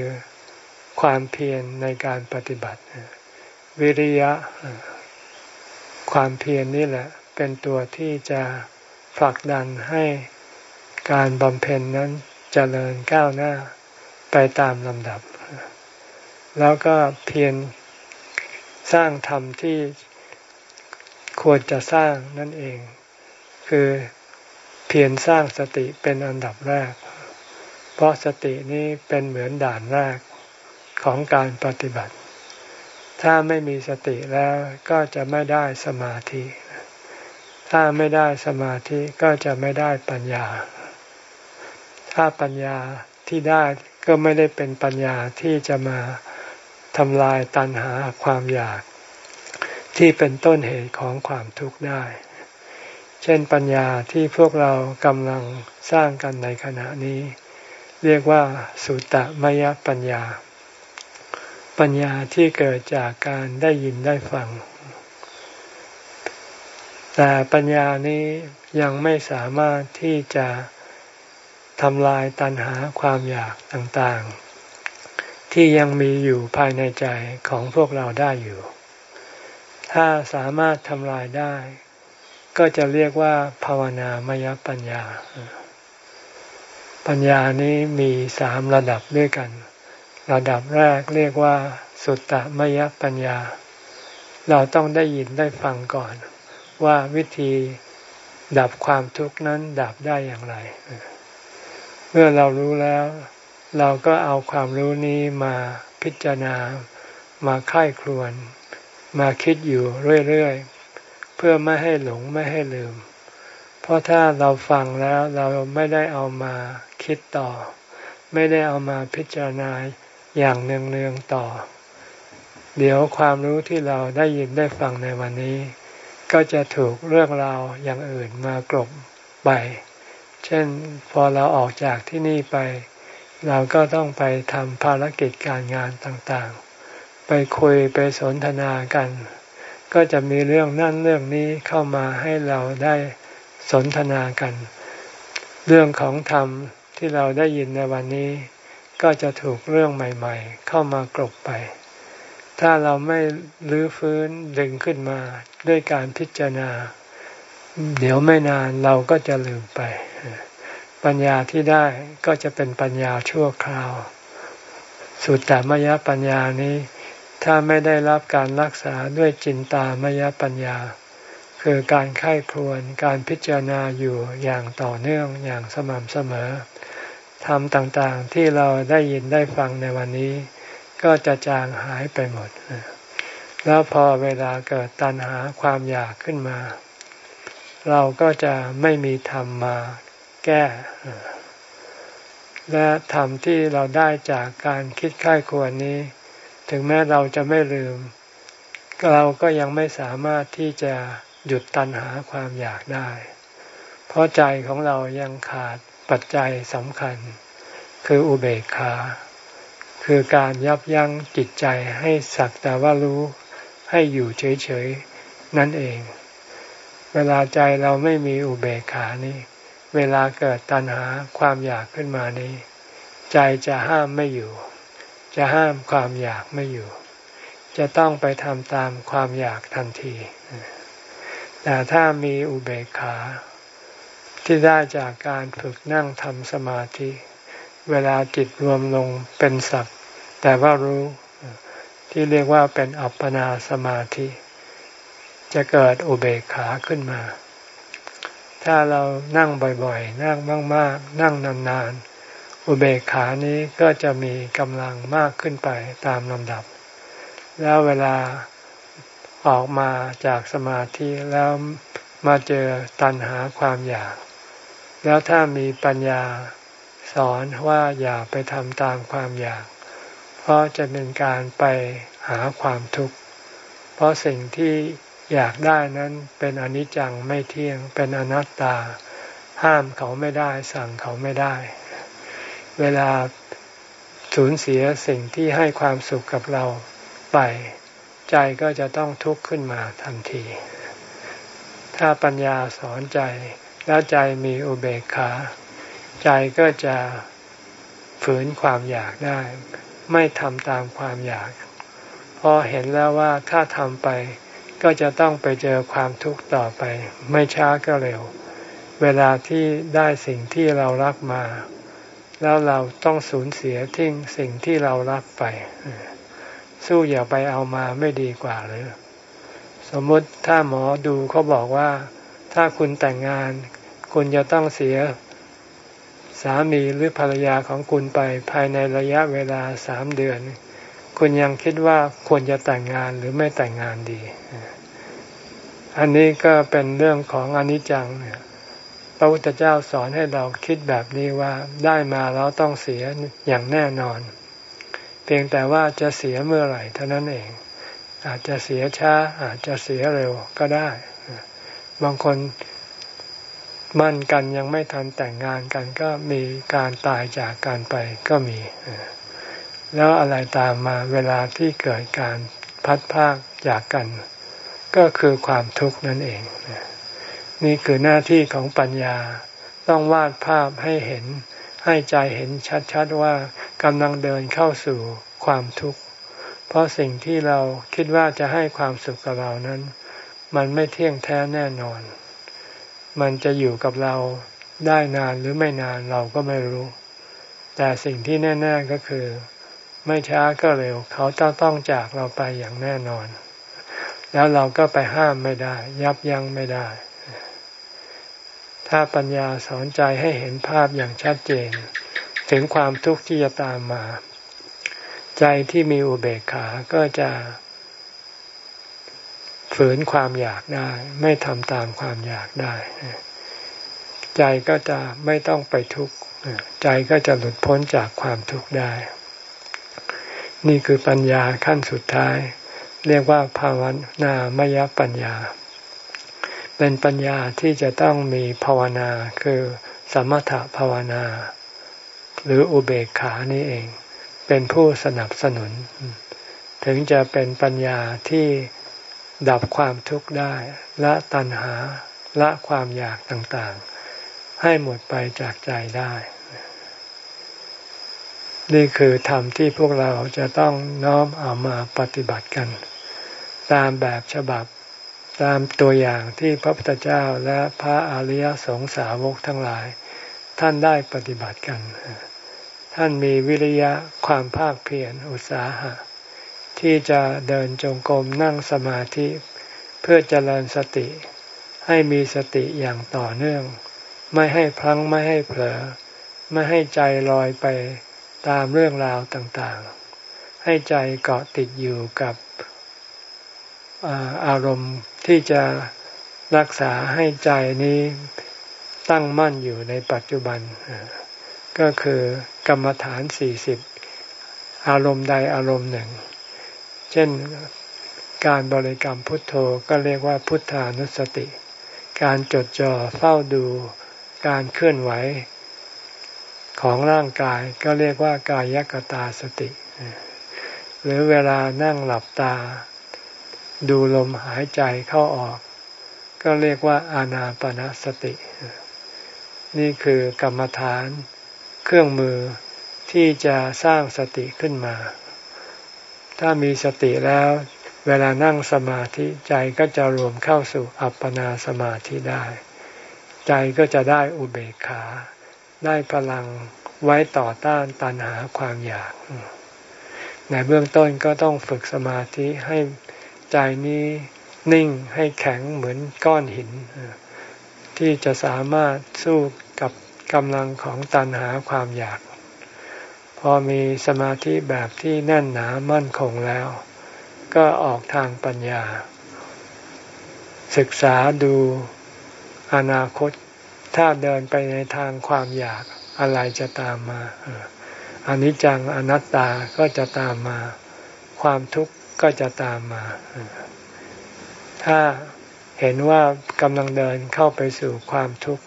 ความเพียรในการปฏิบัติ วิริยะ ความเพียรนี่แหละ เป็นตัวที่จะผลักดันให้การบำเพ็ญนั้นเจริญก้าวหน้าไปตามลำดับ แล้วก็เพียร สร้างธรรมที่ควรจะสร้างนั่นเอง คือเพียรสร้างสติเป็นอันดับแรก เพราะสตินี้เป็นเหมือนด่านแรกของการปฏิบัติ ถ้าไม่มีสติแล้วก็จะไม่ได้สมาธิ ถ้าไม่ได้สมาธิก็จะไม่ได้ปัญญา ถ้าปัญญาที่ได้ก็ไม่ได้เป็นปัญญาที่จะมา ทำลายตัณหาความอยาก ที่เป็นต้นเหตุของความทุกข์ได้ เช่นปัญญาที่พวกเรากำลังสร้างกันในขณะนี้ เรียกว่าสุตตมยปัญญา ปัญญาที่เกิดจากการได้ยินได้ฟัง แต่ปัญญานี้ยังไม่สามารถที่จะทำลายตัณหาความอยากต่างๆ ที่ยังมีอยู่ภายในใจของพวกเราได้อยู่ ถ้าสามารถทำลายได้ ก็จะเรียกว่า ภาวนามยปัญญา ปัญญานี้มีสามระดับด้วยกัน ระดับแรกเรียกว่า สุตตมยปัญญา เราต้องได้ยินได้ฟังก่อน ว่าวิธีดับความทุกข์นั้นดับได้อย่างไร เมื่อเรารู้แล้ว เราก็เอาความรู้นี้มาพิจารณา มาค่ายครวน มาคิดอยู่เรื่อยๆ เพื่อไม่ให้หลงไม่ให้ลืม เพราะถ้าเราฟังแล้วเราไม่ได้เอามาคิดต่อ ไม่ได้เอามาพิจารณาอย่างเนืองๆต่อ เดี๋ยวความรู้ที่เราได้ยินได้ฟังในวันนี้ ก็จะถูกเรื่องราวอย่างอื่นมากลบไป เช่นพอเราออกจากที่นี่ไป เราก็ต้องไปทำภารกิจการงานต่างๆ ไปคุยไปสนทนากัน ก็จะมีเรื่องนั่นเรื่องนี้เข้ามาให้เราได้สนทนากัน เรื่องของธรรมที่เราได้ยินในวันนี้ ก็จะถูกเรื่องใหม่ ๆ เข้ามากลบไป ถ้าเราไม่ลื้อฟื้นดึงขึ้นมาด้วยการพิจารณา เดี๋ยวไม่นานเราก็จะลืมไป ปัญญาที่ได้ก็จะเป็นปัญญาชั่วคราว สุตตมยปัญญานี้ ถ้าไม่ได้รับการรักษาด้วยจินตามยปัญญา คือการไข้ครวนการพิจารณาอยู่อย่างต่อเนื่องอย่างสม่ำเสมอทำต่างๆที่เราได้ยินได้ฟังในวันนี้ ก็จะจางหายไปหมด แล้วพอเวลาเกิดตัณหาความอยากขึ้นมา เราก็จะไม่มีธรรมมา แก้ และธรรมที่เราได้จากการคิดค่ายควรนี้ ถึงแม้เราจะไม่ลืม เราก็ยังไม่สามารถที่จะหยุดตัณหาความอยากได้ เพราะใจของเรายังขาดปัจจัยสำคัญ คืออุเบกขาคือการยับยั้งจิตใจให้สักแต่ว่ารู้ให้อยู่เฉยๆ นั่นเอง เวลาใจเราไม่มีอุเบกขานี้ เวลาเกิดตัณหาความอยากขึ้นมานี้ ใจจะห้ามไม่อยู่ จะห้ามความอยากไม่อยู่ จะต้องไปทำตามความอยากทันที แต่ถ้ามีอุเบกขา ที่ได้จากการฝึกนั่งทำสมาธิ เวลาจิตรวมลงเป็นสักแต่ว่ารู้ที่เรียกว่าเป็นอัปปนาสมาธิ จะเกิดอุเบกขาขึ้นมา ถ้าเรานั่งบ่อยๆ นั่งมากๆ นั่งนานๆ อุเบกขานี้ก็จะมีกำลังมากขึ้นไปตามลำดับ แล้วเวลาออกมาจากสมาธิแล้วมาเจอตัณหาความอยาก แล้วถ้ามีปัญญาสอนว่าอย่าไปทำตามความอยาก เพราะจะเป็นการไปหาความทุกข์ เพราะสิ่งที่ อยากได้นั้นเป็นอนิจจังไม่เที่ยง เป็นอนัตตา ห้ามเขาไม่ได้ สั่งเขาไม่ได้ เวลาสูญเสียสิ่งที่ให้ความสุขกับเราไป ใจก็จะต้องทุกข์ขึ้นมาทันที ถ้าปัญญาสอนใจ แล้วใจมีอุเบกขา ใจก็จะฝืนความอยากได้ ไม่ทำตามความอยาก พอเห็นแล้วว่าถ้าทำไป ก็จะต้องไปเจอความทุกข์ต่อไป ไม่ช้าก็เร็ว เวลาที่ได้สิ่งที่เรารักมา แล้วเราต้องสูญเสียทิ้งสิ่งที่เรารักไป สู้อย่าไปเอามาไม่ดีกว่าเลยสมมติถ้าหมอดูเขาบอกว่า ถ้าคุณแต่งงาน คุณจะต้องเสียสามีหรือภรรยาของคุณไปภายในระยะเวลาสามเดือน คุณยังคิดว่าควรจะแต่งงานหรือไม่แต่งงานดี อันนี้ก็เป็นเรื่องของอนิจจังเนี่ยพระพุทธเจ้าสอนให้เราคิดแบบนี้ว่าได้มาแล้วต้องเสียอย่างแน่นอน เพียงแต่ว่าจะเสียเมื่อไหร่เท่านั้นเอง อาจจะเสียช้า อาจจะเสียเร็วก็ได้ บางคนมั่นกันยังไม่ทันแต่งงานกันก็มีการตายจากการไปก็มี แล้วอะไรตามมาเวลาที่เกิดการพัดพากจากกัน ก็คือความทุกข์นั่นเอง นี่คือหน้าที่ของปัญญาต้องวาดภาพให้เห็น ให้ใจเห็นชัดๆว่ากำลังเดินเข้าสู่ความทุกข์ เพราะสิ่งที่เราคิดว่าจะให้ความสุขกับเรานั้น มันไม่เที่ยงแท้แน่นอน มันจะอยู่กับเราได้นานหรือไม่นานเราก็ไม่รู้ แต่สิ่งที่แน่ ๆก็คือ ไม่ช้าก็เร็ว เขาต้องต้องจากเราไปอย่างแน่นอน แล้วเราก็ไปห้ามไม่ได้ ยับยั้งไม่ได้ ถ้าปัญญาสอนใจให้เห็นภาพอย่างชัดเจน ถึงความทุกข์ที่จะตามมา ใจที่มีอุเบกขาก็จะ ฝืนความอยากได้ ไม่ทำตามความอยากได้ ใจก็จะไม่ต้องไปทุกข์ใจก็จะหลุดพ้นจากความทุกข์ได้ นี่คือปัญญาขั้นสุดท้าย เรียกว่าภาวนามยปัญญา เป็นปัญญาที่จะต้องมีภาวนาคือสมถภาวนา หรืออุเบกขานี่เอง เป็นผู้สนับสนุน ถึงจะเป็นปัญญาที่ดับความทุกข์ได้ละตัณหาละความอยากต่างๆ ให้หมดไปจากใจได้ นี่คือธรรมที่พวกเราจะต้องน้อมเอามาปฏิบัติกัน ตามแบบฉบับตามตัวอย่างที่พระพุทธเจ้าและพระอริยสงสาวกทั้งหลาย ท่านได้ปฏิบัติกัน ท่านมีวิริยะความภาคเพียรอุตสาหะ ที่จะเดินจงกรมนั่งสมาธิ เพื่อเจริญสติ ให้มีสติอย่างต่อเนื่อง ไม่ให้พลังไม่ให้เผลอ ไม่ให้ใจลอยไป ตามเรื่องราวต่างๆ ให้ใจเกาะติดอยู่กับอารมณ์ที่จะรักษาให้ใจนี้ตั้งมั่นอยู่ในปัจจุบัน ก็คือกรรมฐานสี่สิบอารมณ์ใดอารมณ์หนึ่ง เช่นการบริกรรมพุทโธก็เรียกว่าพุทธานุสติ การจดจ่อเฝ้าดูการเคลื่อนไหว ของร่างกายก็เรียกว่ากายกตาสติ หรือเวลานั่งหลับตา ดูลมหายใจเข้าออก ก็เรียกว่าอานาปนาสติ นี่คือกรรมฐานเครื่องมือที่จะสร้างสติขึ้นมา ถ้ามีสติแล้ว เวลานั่งสมาธิใจก็จะรวมเข้าสู่อัปปนาสมาธิได้ ใจก็จะได้อุเบกขา ได้พลังไว้ต่อต้านตันหาความอยาก ในเบื้องต้นก็ต้องฝึกสมาธิให้ใจนี้นิ่งให้แข็งเหมือนก้อนหิน ที่จะสามารถสู้กับกำลังของตันหาความอยาก พอมีสมาธิแบบที่แน่นหนามั่นคงแล้ว ก็ออกทางปัญญา ศึกษาดูอนาคต ถ้าเดินไปในทางความอยากอะไรจะตามมาอนิจจังอนัตตาก็จะตามมา ความทุกข์ก็จะตามมา ถ้าเห็นว่ากำลังเดินเข้าไปสู่ความทุกข์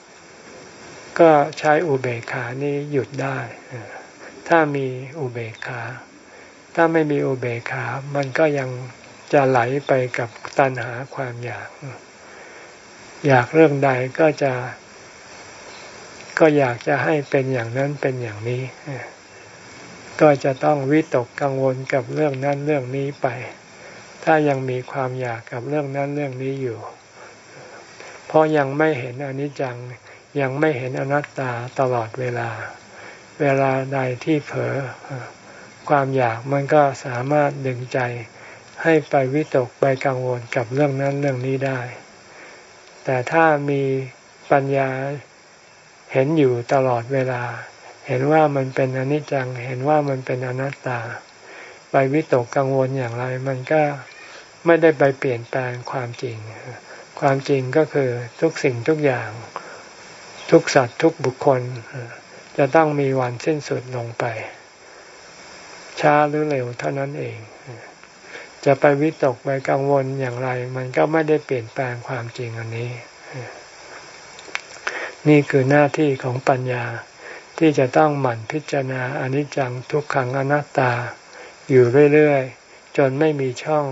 ก็ใช้อุเบกขานี้หยุดได้ ถ้ามีอุเบกขา ถ้าไม่มีอุเบกขา มันก็ยังจะไหลไปกับตัณหาความอยาก อยากเรื่องใดก็จะ ก็อยากจะให้เป็นอย่างนั้นเป็นอย่างนี้ ก็จะต้องวิตกกังวลกับเรื่องนั้นเรื่องนี้ไป ถ้ายังมีความอยากกับเรื่องนั้นเรื่องนี้อยู่ เพราะยังไม่เห็นอนิจจังยังไม่เห็นอนัตตาตลอดเวลา เวลาใดที่เผลอความอยากมันก็สามารถดึงใจ ให้ไปวิตกไปกังวลกับเรื่องนั้นเรื่องนี้ได้ แต่ถ้ามีปัญญา เห็นอยู่ตลอดเวลา เห็นว่ามันเป็นอนิจจัง เห็นว่ามันเป็นอนัตตา ไปวิตกกังวลอย่างไร มันก็ไม่ได้ไปเปลี่ยนแปลงความจริง ความจริงก็คือทุกสิ่งทุกอย่าง ทุกสัตว์ทุกบุคคล จะต้องมีวันสิ้นสุดลงไป ช้าหรือเร็วเท่านั้นเอง จะไปวิตกไปกังวลอย่างไร มันก็ไม่ได้เปลี่ยนแปลงความจริงอันนี้ นี่คือหน้าที่ของปัญญา ที่จะต้องหมั่นพิจารณาอนิจจังทุกขังอนัตตา อยู่เรื่อยๆ จนไม่มีช่อง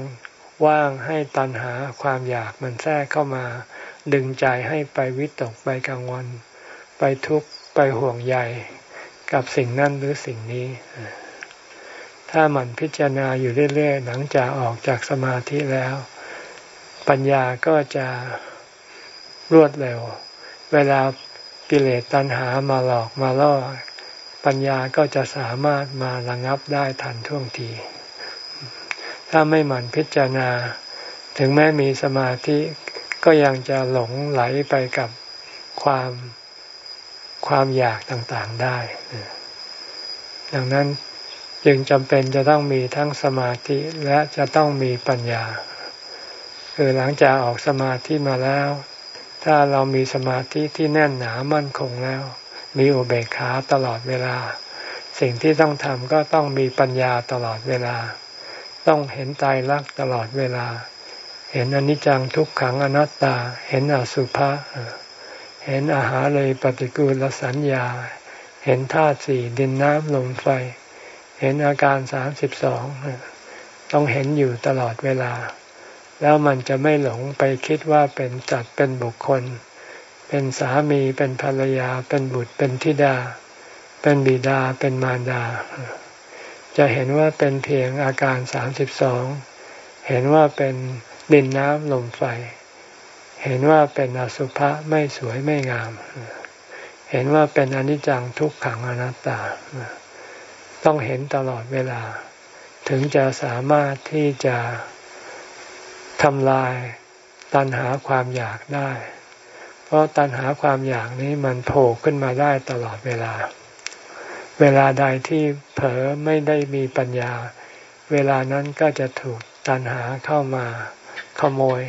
ว่างให้ตันหาความอยากมันแทรกเข้ามา ดึงใจให้ไปวิตกไปกังวล ไปทุกข์ไปห่วงใยกับสิ่งนั้นหรือสิ่งนี้ ถ้ามันพิจารณาอยู่เรื่อยๆ หลังจากออกจากสมาธิแล้ว ปัญญาก็จะรวดเร็ว เวลากิเลสตัณหามาหลอกมาล่อ ปัญญาก็จะสามารถมาระงับได้ทันท่วงที ถ้าไม่หมั่นพิจารณา ถึงแม้มีสมาธิก็ยังจะหลงไหลไปกับความความอยากต่างๆได้ ดังนั้นจึงจำเป็นจะต้องมีทั้งสมาธิและจะต้องมีปัญญา คือหลังจากออกสมาธิมาแล้ว ถ้าเรามีสมาธิที่แน่นหนามั่นคงแล้ว มีอุเบกขาตลอดเวลา สิ่งที่ต้องทำก็ต้องมีปัญญาตลอดเวลา ต้องเห็นตายรักตลอดเวลา เห็นอนิจจังทุกขังอนัตตา เห็นอสุภะเห็นอาหารเลยปฏิกูลสัญญา เห็นธาตุสี่ดินน้ำลมไฟ เห็นอาการสามสิบสองต้องเห็นอยู่ตลอดเวลา แล้วมันจะไม่หลงไปคิดว่าเป็นจัดเป็นบุคคล เป็นสามีเป็นภรรยา เป็นบุตรเป็นธิดา เป็นบิดาเป็นมารดา จะเห็นว่าเป็นเพียงอาการสามสิบสองเห็นว่าเป็นดินน้ำลมไฟ เห็นว่าเป็นอสุภะไม่สวยไม่งาม เห็นว่าเป็นอนิจจังทุกขังอนัตตา ต้องเห็นตลอดเวลา ถึงจะสามารถที่จะ ทำลายตัณหาความอยากได้ เพราะตัณหาความอยากนี้มันโผล่ขึ้นมาได้ตลอดเวลา เวลาใดที่เผลอไม่ได้มีปัญญา เวลานั้นก็จะถูกตัณหาเข้ามาขโมย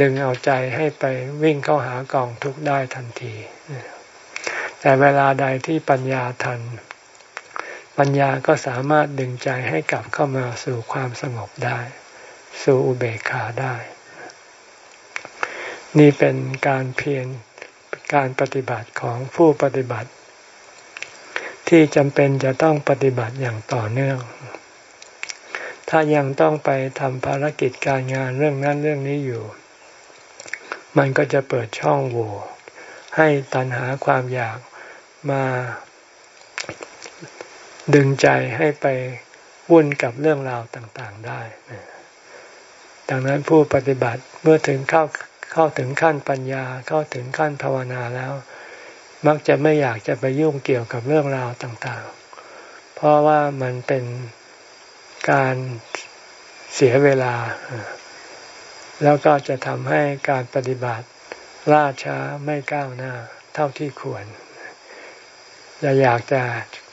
ดึงเอาใจให้ไปวิ่งเข้าหากองทุกได้ทันที แต่เวลาใดที่ปัญญาทัน ปัญญาก็สามารถดึงใจให้กลับเข้ามาสู่ความสงบได้ สู่อุเบกขาได้ นี่เป็นการเพียรการปฏิบัติของผู้ปฏิบัติ ที่จำเป็นจะต้องปฏิบัติอย่างต่อเนื่อง ถ้ายังต้องไปทำภารกิจการงานเรื่องนั้นเรื่องนี้อยู่ มันก็จะเปิดช่องโหว่ให้ตัณหาความอยากมาดึงใจให้ไปวุ่นกับเรื่องราวต่างๆได้ ดังนั้นผู้ปฏิบัติเมื่อถึงเข้าเข้าถึงขั้นปัญญาเข้าถึงขั้นภาวนาแล้ว มักจะไม่อยากจะไปยุ่งเกี่ยวกับเรื่องราวต่างๆ เพราะว่ามันเป็นการเสียเวลา แล้วก็จะทำให้การปฏิบัติล่าช้าไม่ก้าวหน้าเท่าที่ควรจะอยากจะ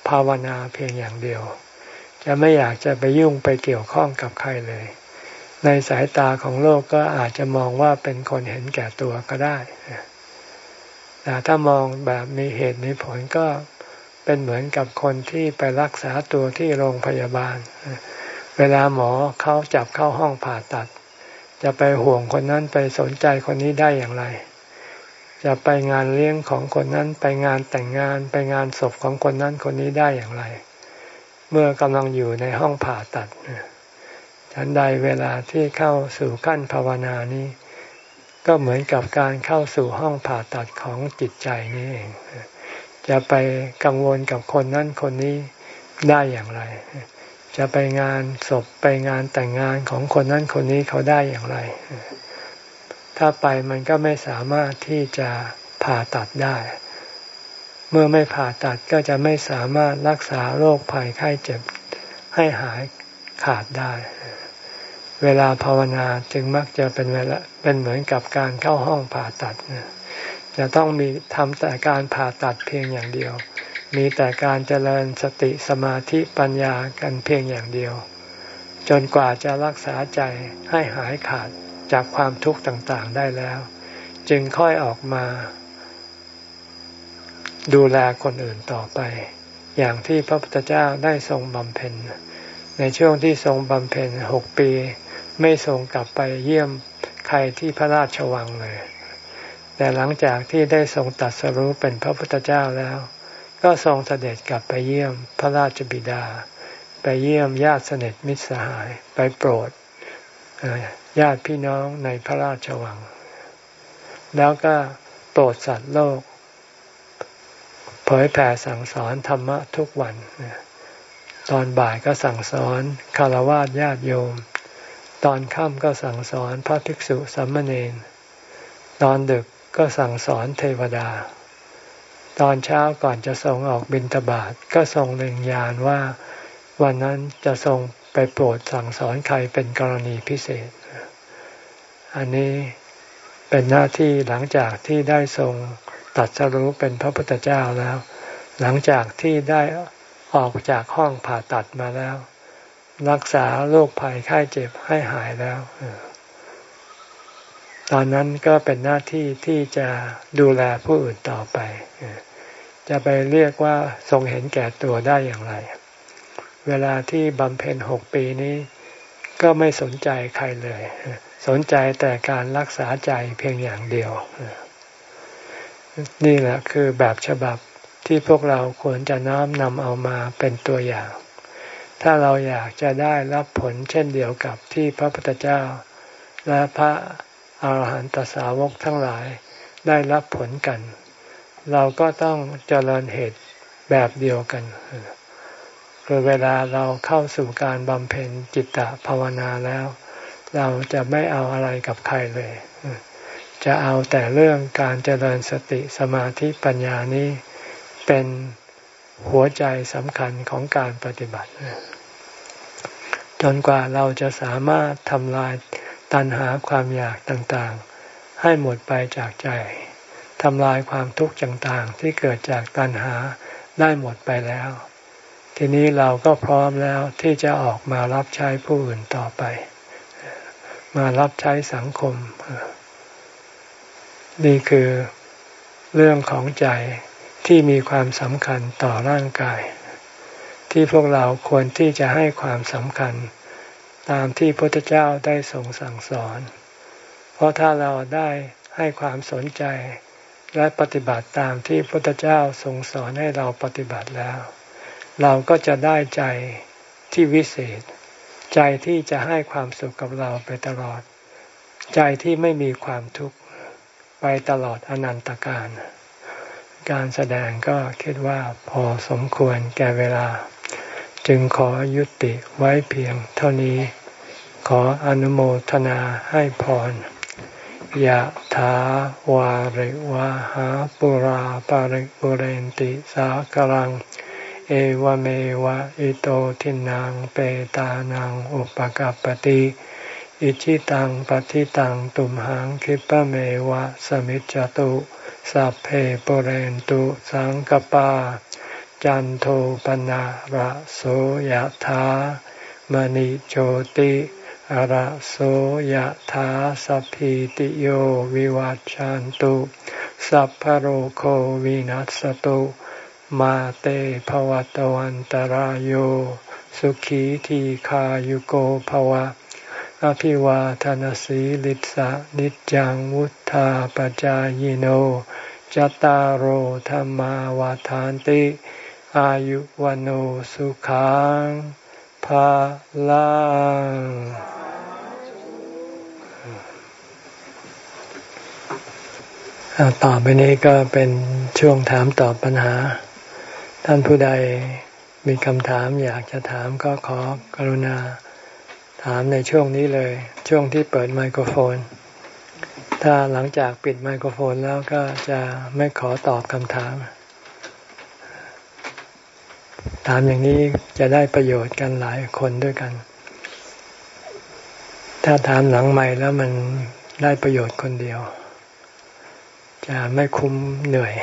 ภาวนาเพียงอย่างเดียว จะไม่อยากจะไปยุ่งไปเกี่ยวข้องกับใครเลย ในสายตาของโลกก็อาจจะมองว่าเป็นคนเห็นแก่ตัวก็ได้แต่ถ้ามองแบบมีเหตุมีผลก็เป็นเหมือนกับคนที่ไปรักษาตัวที่โรงพยาบาล เวลาหมอเขาจับเข้าห้องผ่าตัด จะไปห่วงคนนั้นไปสนใจคนนี้ได้อย่างไร จะไปงานเลี้ยงของคนนั้นไปงานแต่งงานไปงานศพของคนนั้นคนนี้ได้อย่างไร เมื่อกำลังอยู่ในห้องผ่าตัด ฉันใดเวลาที่เข้าสู่ขั้นภาวนานี้ ก็เหมือนกับการเข้าสู่ห้องผ่าตัดของจิตใจนี่เองจะไปกังวลกับคนนั้นคนนี้ได้อย่างไร จะไปงานศพไปงานแต่งงานของคนนั้นคนนี้เขาได้อย่างไร ถ้าไปมันก็ไม่สามารถที่จะผ่าตัดได้ เมื่อไม่ผ่าตัดก็จะไม่สามารถรักษาโรคภัยไข้เจ็บให้หายขาดได้ เวลาภาวนาจึงมักจะเป็นเวลาเป็นเหมือนกับการเข้าห้องผ่าตัดจะต้องมีทำแต่การผ่าตัดเพียงอย่างเดียว มีแต่การเจริญสติสมาธิปัญญากันเพียงอย่างเดียว จนกว่าจะรักษาใจให้หายขาดจากความทุกข์ต่างๆได้แล้ว จึงค่อยออกมา ดูแลคนอื่นต่อไป อย่างที่พระพุทธเจ้าได้ทรงบำเพ็ญ ในช่วงที่ทรงบำเพ็ญหกปี ไม่ทรงกลับไปเยี่ยมใครที่พระราชวังเลย แต่หลังจากที่ได้ทรงตัดสรู้เป็นพระพุทธเจ้าแล้ว ก็ทรงเสด็จกลับไปเยี่ยมพระราชบิดา ไปเยี่ยมญาติสนิทมิตรสหายไปโปรดญาติพี่น้องในพระราชวัง แล้วก็โปรดสัตว์โลก เผยแผ่สั่งสอนธรรมะทุกวัน ตอนบ่ายก็สั่งสอนคารวะญาติโยม ตอนค่ำก็สั่งสอนพระภิกษุสัมเนนตอนดึกก็สั่งสอนเทวดา ตอนเช้าก่อนจะส่งออกบิณฑบาตก็ทรงเล็งยานว่า วันนั้นจะทรงไปโปรดสั่งสอนใครเป็นกรณีพิเศษ อันนี้เป็นหน้าที่หลังจากที่ได้ทรงตัดสรู้เป็นพระพุทธเจ้าแล้ว หลังจากที่ได้ออกจากห้องผ่าตัดมาแล้ว รักษาโรคภัยไข้เจ็บให้หายแล้วตอนนั้นก็เป็นหน้าที่ที่จะดูแลผู้อื่นต่อไป จะไปเรียกว่าทรงเห็นแก่ตัวได้อย่างไร เวลาที่บำเพ็ญหกปีนี้ ก็ไม่สนใจใครเลย สนใจแต่การรักษาใจเพียงอย่างเดียว นี่แหละคือแบบฉบับที่พวกเราควรจะน้อมนำเอามาเป็นตัวอย่าง ถ้าเราอยากจะได้รับผลเช่นเดียวกับที่พระพุทธเจ้า และพระอาหารหันตสาวกทั้งหลายได้รับผลกัน เราก็ต้องเจริญเหตุแบบเดียวกันคือเวลาเราเข้าสู่การบำเพ็ญจิตตภาวนาแล้ว เราจะไม่เอาอะไรกับใครเลย จะเอาแต่เรื่องการเจริญสติสมาธิปัญญานี้เป็น หัวใจสำคัญของการปฏิบัติ จนกว่าเราจะสามารถทำลายตัณหาความอยากต่างๆ ให้หมดไปจากใจทำลายความทุกข์ต่างๆ ที่เกิดจากตัณหาได้หมดไปแล้ว ทีนี้เราก็พร้อมแล้วที่จะออกมารับใช้ผู้อื่นต่อไป มารับใช้สังคม นี่คือเรื่องของใจ ที่มีความสำคัญต่อร่างกาย ที่พวกเราควรที่จะให้ความสำคัญ ตามที่พระพุทธเจ้าได้ทรงสั่งสอน เพราะถ้าเราได้ให้ความสนใจ และปฏิบัติตามที่พระพุทธเจ้าทรงสอนให้เราปฏิบัติแล้ว เราก็จะได้ใจที่วิเศษ ใจที่จะให้ความสุขกับเราไปตลอด ใจที่ไม่มีความทุกข์ไปตลอดอนันตการ การแสดงก็คิดว่าพอสมควรแก่เวลา จึงขอยุติไว้เพียงเท่านี้ ขออนุโมทนาให้พรยะถาวาริวะหาปุราปาริปุเรนติสากลัง เอวเมวะอิโตทินังเปตานังอุปกัปติอิชิตังปฏิตังตุมหังคิปะเมวะสมิจจตุ สัพเพปเรนตุสังกปา จันโทปนะระโสยะถามณิโชติระโสยถาสัพพิติโยวิวัจจันตุ สัพพโรโควินัสตุมาเตภวตวันตารโยสุขีทีขายุโกภวะ อภิวาทานสีลิสะนิจังวุธาปจายโนจตารโหธรรมาวาทานติ อายุวันโอสุขังภาลังต่อไปนี้ก็เป็นช่วงถามตอบปัญหา ท่านผู้ใดมีคำถามอยากจะถามก็ขอกรุณา ถามในช่วงนี้เลย ช่วงที่เปิดไมโครโฟน ถ้าหลังจากปิดไมโครโฟนแล้วก็จะไม่ขอตอบคำถาม ถามอย่างนี้จะได้ประโยชน์กันหลายคนด้วยกัน ถ้าถามหลังใหม่แล้วมันได้ประโยชน์คนเดียว จะไม่คุ้มเหนื่อย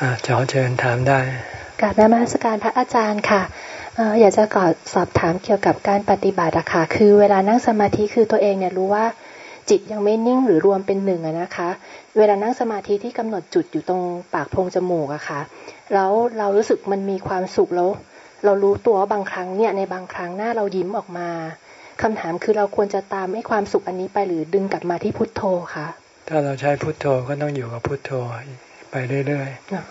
อจอเชิญถามได้กราบนมัสการพระอาจารย์ค่ะ อยากจะกอดสอบถามเกี่ยวกับการปฏิบัติอะค่ะ คือเวลานั่งสมาธิคือตัวเองเนี่ยรู้ว่าจิตยังไม่นิ่งหรือรวมเป็นหนึ่งอะนะคะ เวลานั่งสมาธิที่กำหนดจุดอยู่ตรงปากโพรงจมูกอะค่ะ แล้วเรารู้สึกมันมีความสุขแล้ว เรารู้ตัวบางครั้งเนี่ยในบางครั้งหน้าเรายิ้มออกมาคำถามคือเราควรจะตามให้ความสุขอันนี้ไปหรือดึงกลับมาที่พุทโธคะถ้าเราใช้พุทโธก็ต้องอยู่กับพุทโธไปเรื่อย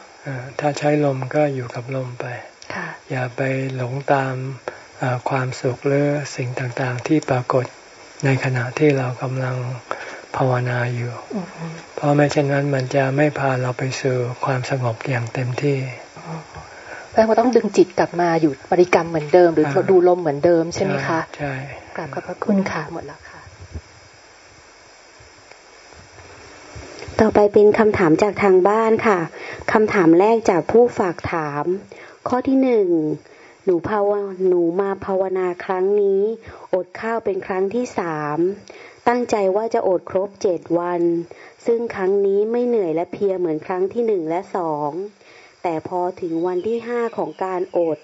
ๆถ้าใช้ลมก็อยู่กับลมไป อย่าไปหลงตามความสุขหรือสิ่งต่างๆ ที่ปรากฏในขณะที่เรากำลังภาวนาอยู่ เพราะไม่เช่นนั้นมันจะไม่พาเราไปสู่ความสงบอย่างเต็มที่แปลว่าต้องดึงจิตกลับมาอยู่บริกรรมเหมือนเดิม หรือดูลมเหมือนเดิมใช่ไหมคะ ใช่กลับขอบพระคุณค่ะหมดแล้วค่ะ ต่อไปเป็นคำถามจากทางบ้านค่ะคำถามแรกจากผู้ฝากถาม ข้อที่หนึ่งหนูภาวหนูมาภาวนาครั้งนี้ อดข้าวเป็นครั้งที่สามตั้งใจว่าจะอดครบเจ็ดวัน ซึ่งครั้งนี้ไม่เหนื่อยและเพียเหมือนครั้งที่หนึ่งและสองแต่พอถึงวันที่ห้าของการอด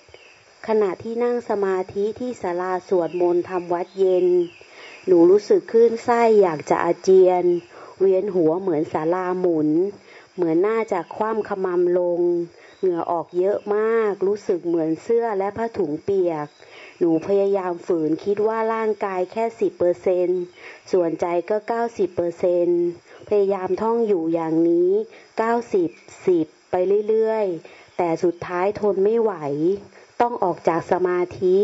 ขณะที่นั่งสมาธิที่ศาลาสวดมนต์ทำวัดเย็น หนูรู้สึกคลื่นไส้อยากจะอาเจียน เวียนหัวเหมือนสาลาหมุน เหมือนหน้าจากคว่ำขมำลง เหงื่อออกเยอะมาก รู้สึกเหมือนเสื้อและผ้าถุงเปียก หนูพยายามฝืนคิดว่าร่างกายแค่สิบเปอร์เซนส่วนใจก็เก้าสิบเปอร์เซนพยายามท่องอยู่อย่างนี้เก้าสิบสิบไปเรื่อยๆ แต่สุดท้ายทนไม่ไหว ต้องออกจากสมาธิ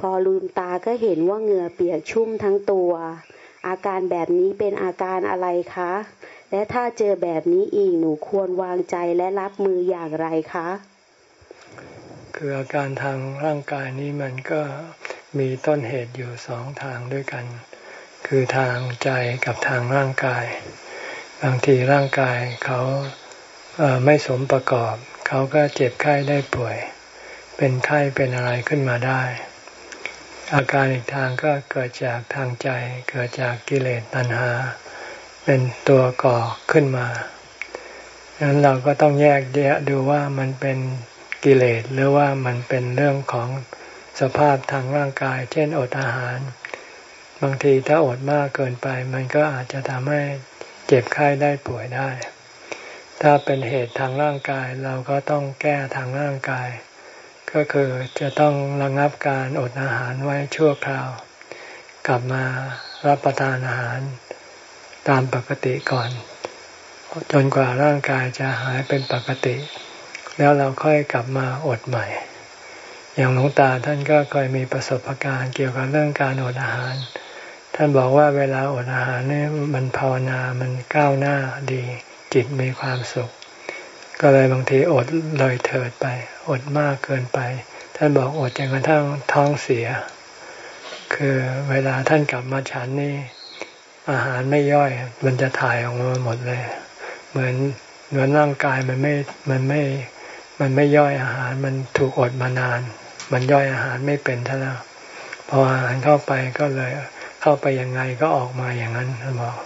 พอลืมตาก็เห็นว่าเหงื่อเปียกชุ่มทั้งตัว อาการแบบนี้เป็นอาการอะไรคะ และถ้าเจอแบบนี้อีกหนูควรวางใจและรับมืออย่างไรคะ คืออาการทางร่างกายนี้มันก็มีต้นเหตุอยู่สองทางด้วยกัน คือทางใจกับทางร่างกาย บางทีร่างกายเขาไม่สมประกอบ เขาก็เจ็บไข้ได้ป่วย เป็นไข้เป็นอะไรขึ้นมาได้ อาการอีกทางก็เกิดจากทางใจ เกิดจากกิเลสตัณหา เป็นตัวก่อขึ้นมาดังนั้นเราก็ต้องแยกแยะดูว่ามันเป็นกิเลสหรือว่ามันเป็นเรื่องของสภาพทางร่างกาย เช่นอดอาหาร บางทีถ้าอดมากเกินไป มันก็อาจจะทำให้เจ็บไข้ได้ป่วยได้ ถ้าเป็นเหตุทางร่างกายเราก็ต้องแก้ทางร่างกาย ก็คือจะต้องระงับการอดอาหารไว้ชั่วคราว กลับมารับประทานอาหาร ตามปกติก่อน จนกว่าร่างกายจะหายเป็นปกติ แล้วเราค่อยกลับมาอดใหม่ อย่างหลวงตาท่านก็เคยมีประสบการณ์เกี่ยวกับเรื่องการอดอาหาร ท่านบอกว่าเวลาอดอาหารนี่มันภาวนามันก้าวหน้าดี จิตมีความสุข ก็เลยบางทีอดเลยเถิดไป อดมากเกินไป ท่านบอกอดจนกระทั่งท้องเสีย คือเวลาท่านกลับมาฉันนี่ อาหารไม่ย่อย มันจะถ่ายออกมาหมดเลย เหมือนเหมือนร่างกายมันไม่มันไม่มันไม่ย่อยอาหาร มันถูกอดมานาน มันย่อยอาหารไม่เป็นท่าแล้วพออาหารเข้าไปก็เลยเข้าไปยังไงก็ออกมาอย่างนั้นท่านบอก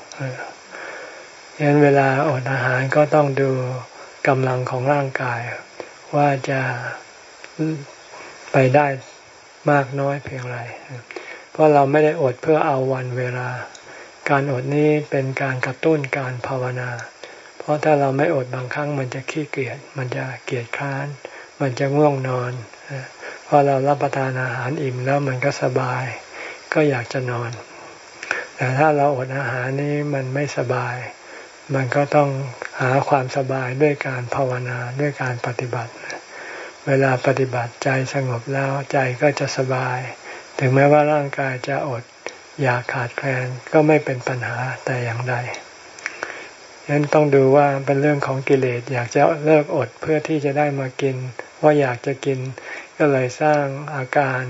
ฉะนั้นเวลาอดอาหารก็ต้องดูกำลังของร่างกาย ว่าจะไปได้มากน้อยเพียงไร เพราะเราไม่ได้อดเพื่อเอาวันเวลา การอดนี้เป็นการกระตุ้นการภาวนา เพราะถ้าเราไม่อดบางครั้งมันจะขี้เกียจ มันจะเกียจค้าน มันจะง่วงนอน พอเรารับประทานอาหารอิ่มแล้วมันก็สบาย ก็อยากจะนอน แต่ถ้าเราอดอาหารนี้มันไม่สบาย มันก็ต้องหาความสบายด้วยการภาวนาด้วยการปฏิบัติ เวลาปฏิบัติใจสงบแล้วใจก็จะสบาย ถึงแม้ว่าร่างกายจะอด ยากขาดแคลนก็ไม่เป็นปัญหาแต่อย่างใดนั้นต้องดูว่าเป็นเรื่องของกิเลสอยากจะเลิกอดเพื่อที่จะได้มากิน ว่าอยากจะกินก็เลยสร้างอาการ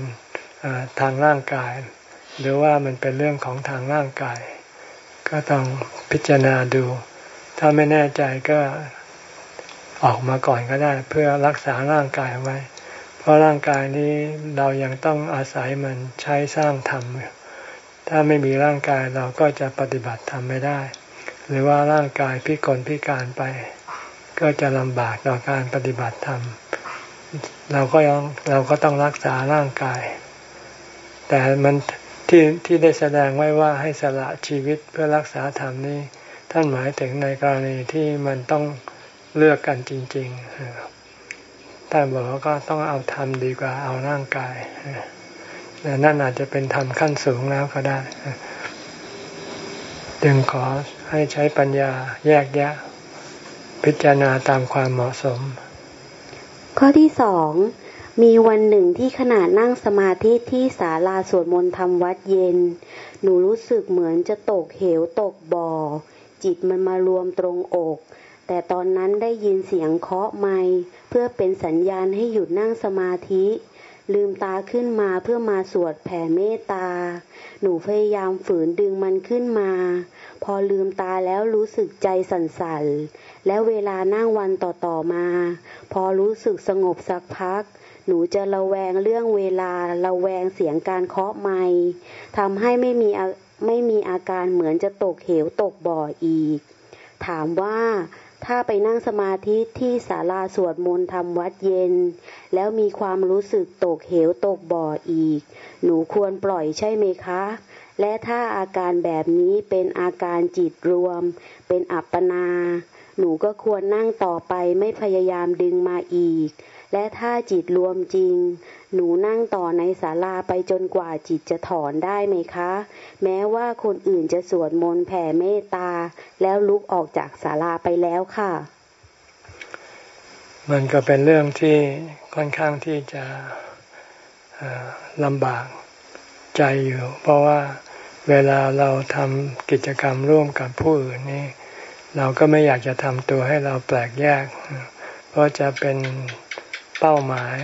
ทางร่างกาย หรือว่ามันเป็นเรื่องของทางร่างกาย ก็ต้องพิจารณาดู ถ้าไม่แน่ใจก็ออกมาก่อนก็ได้ เพื่อรักษาร่างกายไว้ เพราะร่างกายนี้เรายังต้องอาศัยมันใช้สร้างธรรม ถ้าไม่มีร่างกายเราก็จะปฏิบัติทำไม่ได้ หรือว่าร่างกายพิกลพิการไป ก็จะลำบากต่อการปฏิบัติธรรมเราก็ยังเราก็ต้องรักษาร่างกาย แต่มันที่ที่ได้แสดงไว้ว่าให้สละชีวิตเพื่อรักษาธรรมนี้ ท่านหมายถึงในกรณีที่มันต้องเลือกกันจริง ๆ ท่านบอกว่าก็ต้องเอาธรรมดีกว่าเอาร่างกาย นั่นอาจจะเป็นธรรมขั้นสูงแล้วก็ได้จึงขอให้ใช้ปัญญาแยกแยะ พิจารณาตามความเหมาะสม ข้อที่สองมีวันหนึ่งที่ขณะนั่งสมาธิที่ศาลาสวดมนต์ทำวัดเย็น หนูรู้สึกเหมือนจะตกเหวตกบ่อ จิตมันมารวมตรงอก แต่ตอนนั้นได้ยินเสียงเคาะไม้เพื่อเป็นสัญญาณให้หยุดนั่งสมาธิ ลืมตาขึ้นมาเพื่อมาสวดแผ่เมตตา หนูพยายามฝืนดึงมันขึ้นมา พอลืมตาแล้วรู้สึกใจสั่นๆ แล้วเวลานั่งวันต่อๆมา พอรู้สึกสงบสักพัก หนูจะระแวงเรื่องเวลา ระแวงเสียงการเคาะไม้ทำให้ไม่มีไม่มีอาการเหมือนจะตกเหวตกบ่ออีก ถามว่า ถ้าไปนั่งสมาธิที่ศาลาสวดมนต์ทำวัดเย็น แล้วมีความรู้สึกตกเหวตกบ่ออีก หนูควรปล่อยใช่ไหมคะ และถ้าอาการแบบนี้เป็นอาการจิตรวม เป็นอัปปนา หนูก็ควรนั่งต่อไปไม่พยายามดึงมาอีก และถ้าจิตรวมจริง หนูนั่งต่อในศาลาไปจนกว่าจิตจะถอนได้ไหมคะ แม้ว่าคนอื่นจะสวดมนต์แผ่เมตตา แล้วลุกออกจากศาลาไปแล้วค่ะ มันก็เป็นเรื่องที่ค่อนข้างที่จะลำบากใจอยู่ เพราะว่าเวลาเราทำกิจกรรมร่วมกับผู้อื่นนี่ เราก็ไม่อยากจะทำตัวให้เราแปลกแยก เพราะจะเป็น เป้าหมาย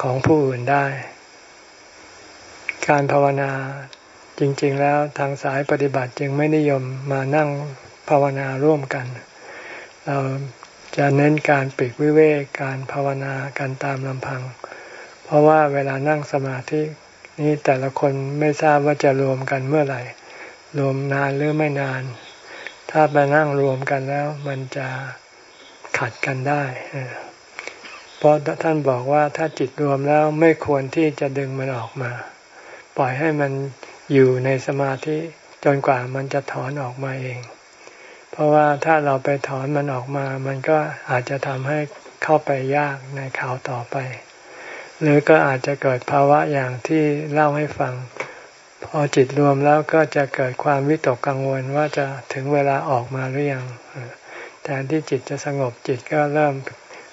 ของผู้อื่นได้ การภาวนาจริง ๆ แล้วทางสายปฏิบัติจึงไม่นิยมมานั่งภาวนาร่วมกัน เราจะเน้นการปีกวิเวกการภาวนากันตามลำพัง เพราะว่าเวลานั่งสมาธินี้แต่ละคนไม่ทราบว่าจะรวมกันเมื่อไหร่ รวมนานหรือไม่นาน ถ้าไปนั่งรวมกันแล้วมันจะขัดกันได้ เพราะท่านบอกว่าถ้าจิตรวมแล้วไม่ควรที่จะดึงมันออกมา ปล่อยให้มันอยู่ในสมาธิจนกว่ามันจะถอนออกมาเอง เพราะว่าถ้าเราไปถอนมันออกมา มันก็อาจจะทำให้เข้าไปยากในข่าวต่อไป หรือก็อาจจะเกิดภาวะอย่างที่เล่าให้ฟัง พอจิตรวมแล้วก็จะเกิดความวิตกกังวลว่าจะถึงเวลาออกมาหรือยังแทนที่จิตจะสงบจิตก็เริ่ม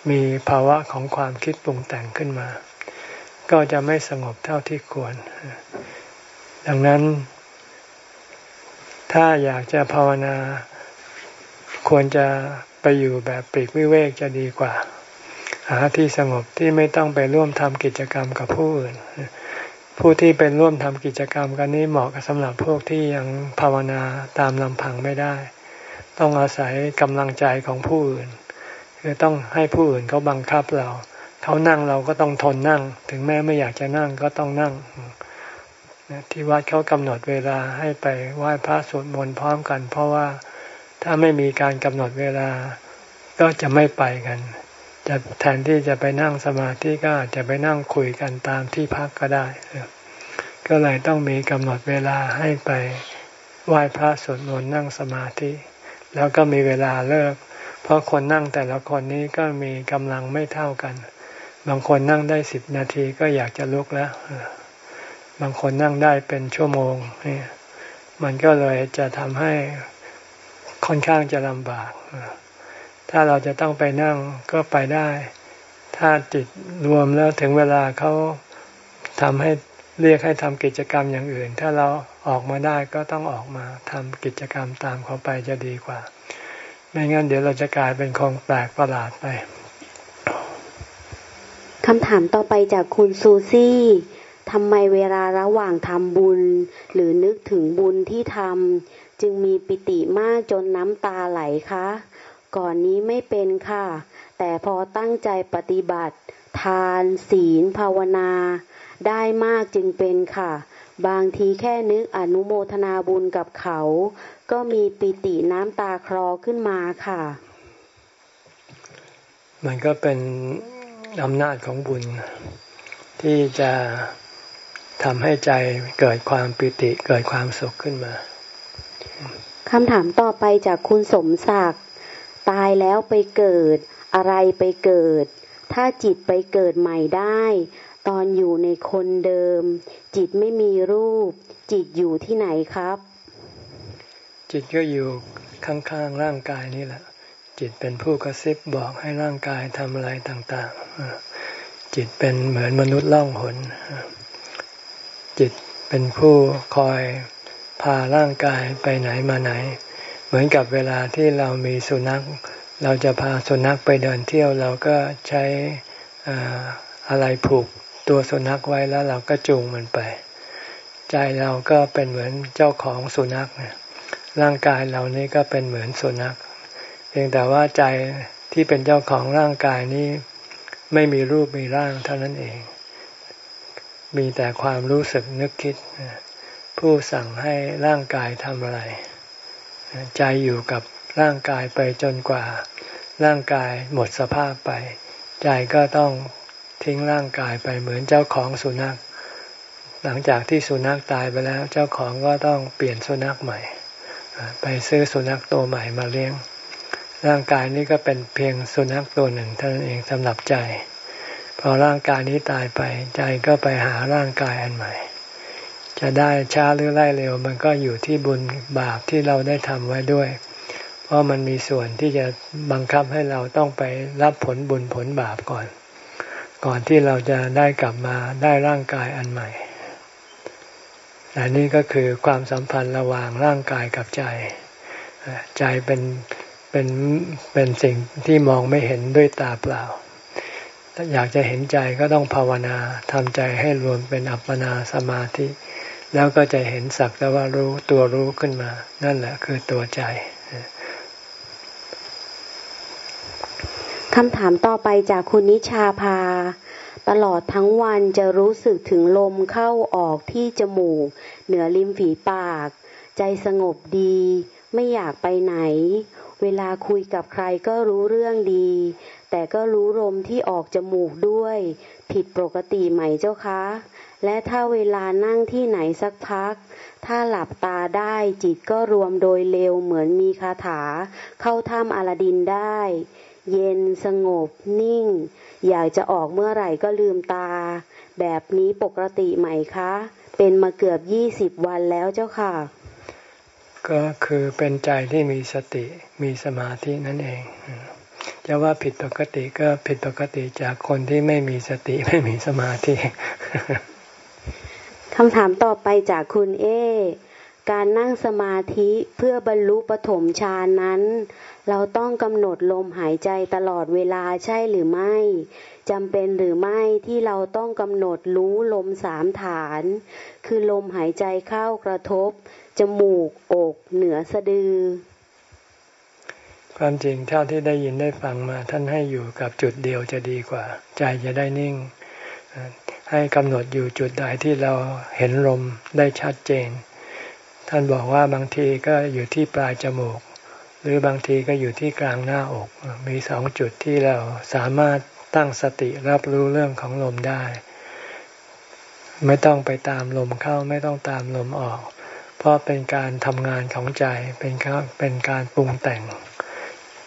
มีภาวะของความคิดปรุงแต่งขึ้นมา ก็จะไม่สงบเท่าที่ควร ดังนั้น ถ้าอยากจะภาวนา ควรจะไปอยู่แบบปลีกวิเวกจะดีกว่า หาที่สงบที่ไม่ต้องไปร่วมทำกิจกรรมกับผู้อื่น ผู้ที่เป็นร่วมทำกิจกรรมกันนี้เหมาะกับสำหรับพวกที่ยังภาวนาตามลำพังไม่ได้ ต้องอาศัยกำลังใจของผู้อื่น คือต้องให้ผู้อื่นเขาบังคับเรา เขานั่งเราก็ต้องทนนั่ง ถึงแม้ไม่อยากจะนั่งก็ต้องนั่งที่วัดเขากำหนดเวลาให้ไปไหว้พระสวดมนต์พร้อมกัน เพราะว่าถ้าไม่มีการกำหนดเวลาก็จะไม่ไปกัน จะแทนที่จะไปนั่งสมาธิก็อาจจะไปนั่งคุยกันตามที่พักก็ได้ ก็เลยต้องมีกำหนดเวลาให้ไปไหว้พระสวดมนต์นั่งสมาธิ แล้วก็มีเวลาเลิก เพราะคนนั่งแต่ละคนนี้ก็มีกำลังไม่เท่ากัน บางคนนั่งได้สิบนาทีก็อยากจะลุกแล้ว บางคนนั่งได้เป็นชั่วโมงนี่มันก็เลยจะทำให้ค่อนข้างจะลำบาก ถ้าเราจะต้องไปนั่งก็ไปได้ ถ้าจิตรวมแล้วถึงเวลาเขาทำให้เรียกให้ทำกิจกรรมอย่างอื่น ถ้าเราออกมาได้ก็ต้องออกมาทำกิจกรรมตามเขาไปจะดีกว่า ไม่งั้นเดี๋ยวเราจะกลายเป็นของแปลกประหลาดไปคำถามต่อไปจากคุณซูซี่ทำไมเวลาระหว่างทำบุญ หรือนึกถึงบุญที่ทำจึงมีปิติมากจนน้ำตาไหลคะ ก่อนนี้ไม่เป็นค่ะ แต่พอตั้งใจปฏิบัติ ทานศีล ภาวนา ได้มากจึงเป็นค่ะ บางทีแค่นึกอนุโมทนาบุญกับเขา ก็มีปิติน้ำตาคลอขึ้นมาค่ะ มันก็เป็นอำนาจของบุญ ที่จะทำให้ใจเกิดความปิติเกิดความสุขขึ้นมาคำถามต่อไปจากคุณสมศักดิ์ตายแล้วไปเกิด อะไรไปเกิด ถ้าจิตไปเกิดใหม่ได้ ตอนอยู่ในคนเดิม จิตไม่มีรูป จิตอยู่ที่ไหนครับ จิตก็อยู่ข้างๆร่างกายนี่แหละ จิตเป็นผู้กระซิบบอกให้ร่างกายทำอะไรต่างๆ จิตเป็นเหมือนมนุษย์ล่องหน จิตเป็นผู้คอยพาร่างกายไปไหนมาไหน เหมือนกับเวลาที่เรามีสุนัข เราจะพาสุนัขไปเดินเที่ยวเราก็ใช้อะไรผูกตัวสุนัขไว้แล้วเราก็จูงมันไป ใจเราก็เป็นเหมือนเจ้าของสุนัขเนี่ย ร่างกายเหล่านี้ก็เป็นเหมือนสุนัข เพียงแต่ว่าใจที่เป็นเจ้าของร่างกายนี้ไม่มีรูปมีร่างเท่านั้นเอง มีแต่ความรู้สึกนึกคิด ผู้สั่งให้ร่างกายทำอะไร ใจอยู่กับร่างกายไปจนกว่า ร่างกายหมดสภาพไป ใจก็ต้องทิ้งร่างกายไปเหมือนเจ้าของสุนัข หลังจากที่สุนัขตายไปแล้ว เจ้าของก็ต้องเปลี่ยนสุนัขใหม่ ไปซื้อสุนัขตัวใหม่มาเลี้ยง ร่างกายนี้ก็เป็นเพียงสุนัขตัวหนึ่งเท่านั้นเองสำหรับใจ พอร่างกายนี้ตายไปใจก็ไปหาร่างกายอันใหม่ จะได้ช้าหรือไล่เร็ว มันก็อยู่ที่บุญบาปที่เราได้ทำไว้ด้วย เพราะมันมีส่วนที่จะบังคับให้เราต้องไปรับผลบุญผลบาปก่อน ก่อนที่เราจะได้กลับมาได้ร่างกายอันใหม่ อันนี้ก็คือความสัมพันธ์ระหว่างร่างกายกับใจ ใจเป็นเป็นเป็นสิ่งที่มองไม่เห็นด้วยตาเปล่า ถ้าอยากจะเห็นใจก็ต้องภาวนาทำใจให้รวมเป็นอัปปนาสมาธิ แล้วก็จะเห็นสักแต่ว่ารู้ตัวรู้ขึ้นมา นั่นแหละคือตัวใจคำถามต่อไปจากคุณนิชาพา ตลอดทั้งวันจะรู้สึกถึงลมเข้าออกที่จมูก เหนือริมฝีปาก ใจสงบดี ไม่อยากไปไหน เวลาคุยกับใครก็รู้เรื่องดี แต่ก็รู้ลมที่ออกจมูกด้วย ผิดปกติไหมเจ้าคะ และถ้าเวลานั่งที่ไหนสักพัก ถ้าหลับตาได้จิตก็รวมโดยเร็วเหมือนมีคาถา เข้าถ้ำอลาดินได้ เย็นสงบนิ่ง อยากจะออกเมื่อไหร่ก็ลืมตา แบบนี้ปกติไหมคะ เป็นมาเกือบยี่สิบวันแล้วเจ้าค่ะ ก็คือเป็นใจที่มีสติมีสมาธินั่นเองจะว่าผิดปกติก็ผิดปกติจากคนที่ไม่มีสติไม่มีสมาธิคำถามต่อไปจากคุณเอ การนั่งสมาธิเพื่อบรรลุปฐมฌานนั้น เราต้องกำหนดลมหายใจตลอดเวลาใช่หรือไม่จำเป็นหรือไม่ที่เราต้องกำหนดรู้ลมสามฐาน คือลมหายใจเข้ากระทบ จมูก อก เหนือสะดือ ความจริงเท่าที่ได้ยินได้ฟังมา ท่านให้อยู่กับจุดเดียวจะดีกว่า ใจจะได้นิ่ง ให้กำหนดอยู่จุดใดที่เราเห็นลมได้ชัดเจน ท่านบอกว่าบางทีก็อยู่ที่ปลายจมูก หรือบางทีก็อยู่ที่กลางหน้าอก มีสองจุดที่เราสามารถตั้งสติรับรู้เรื่องของลมได้ ไม่ต้องไปตามลมเข้าไม่ต้องตามลมออก เพราะเป็นการทำงานของใจเป็นการเป็นการปรุงแต่ง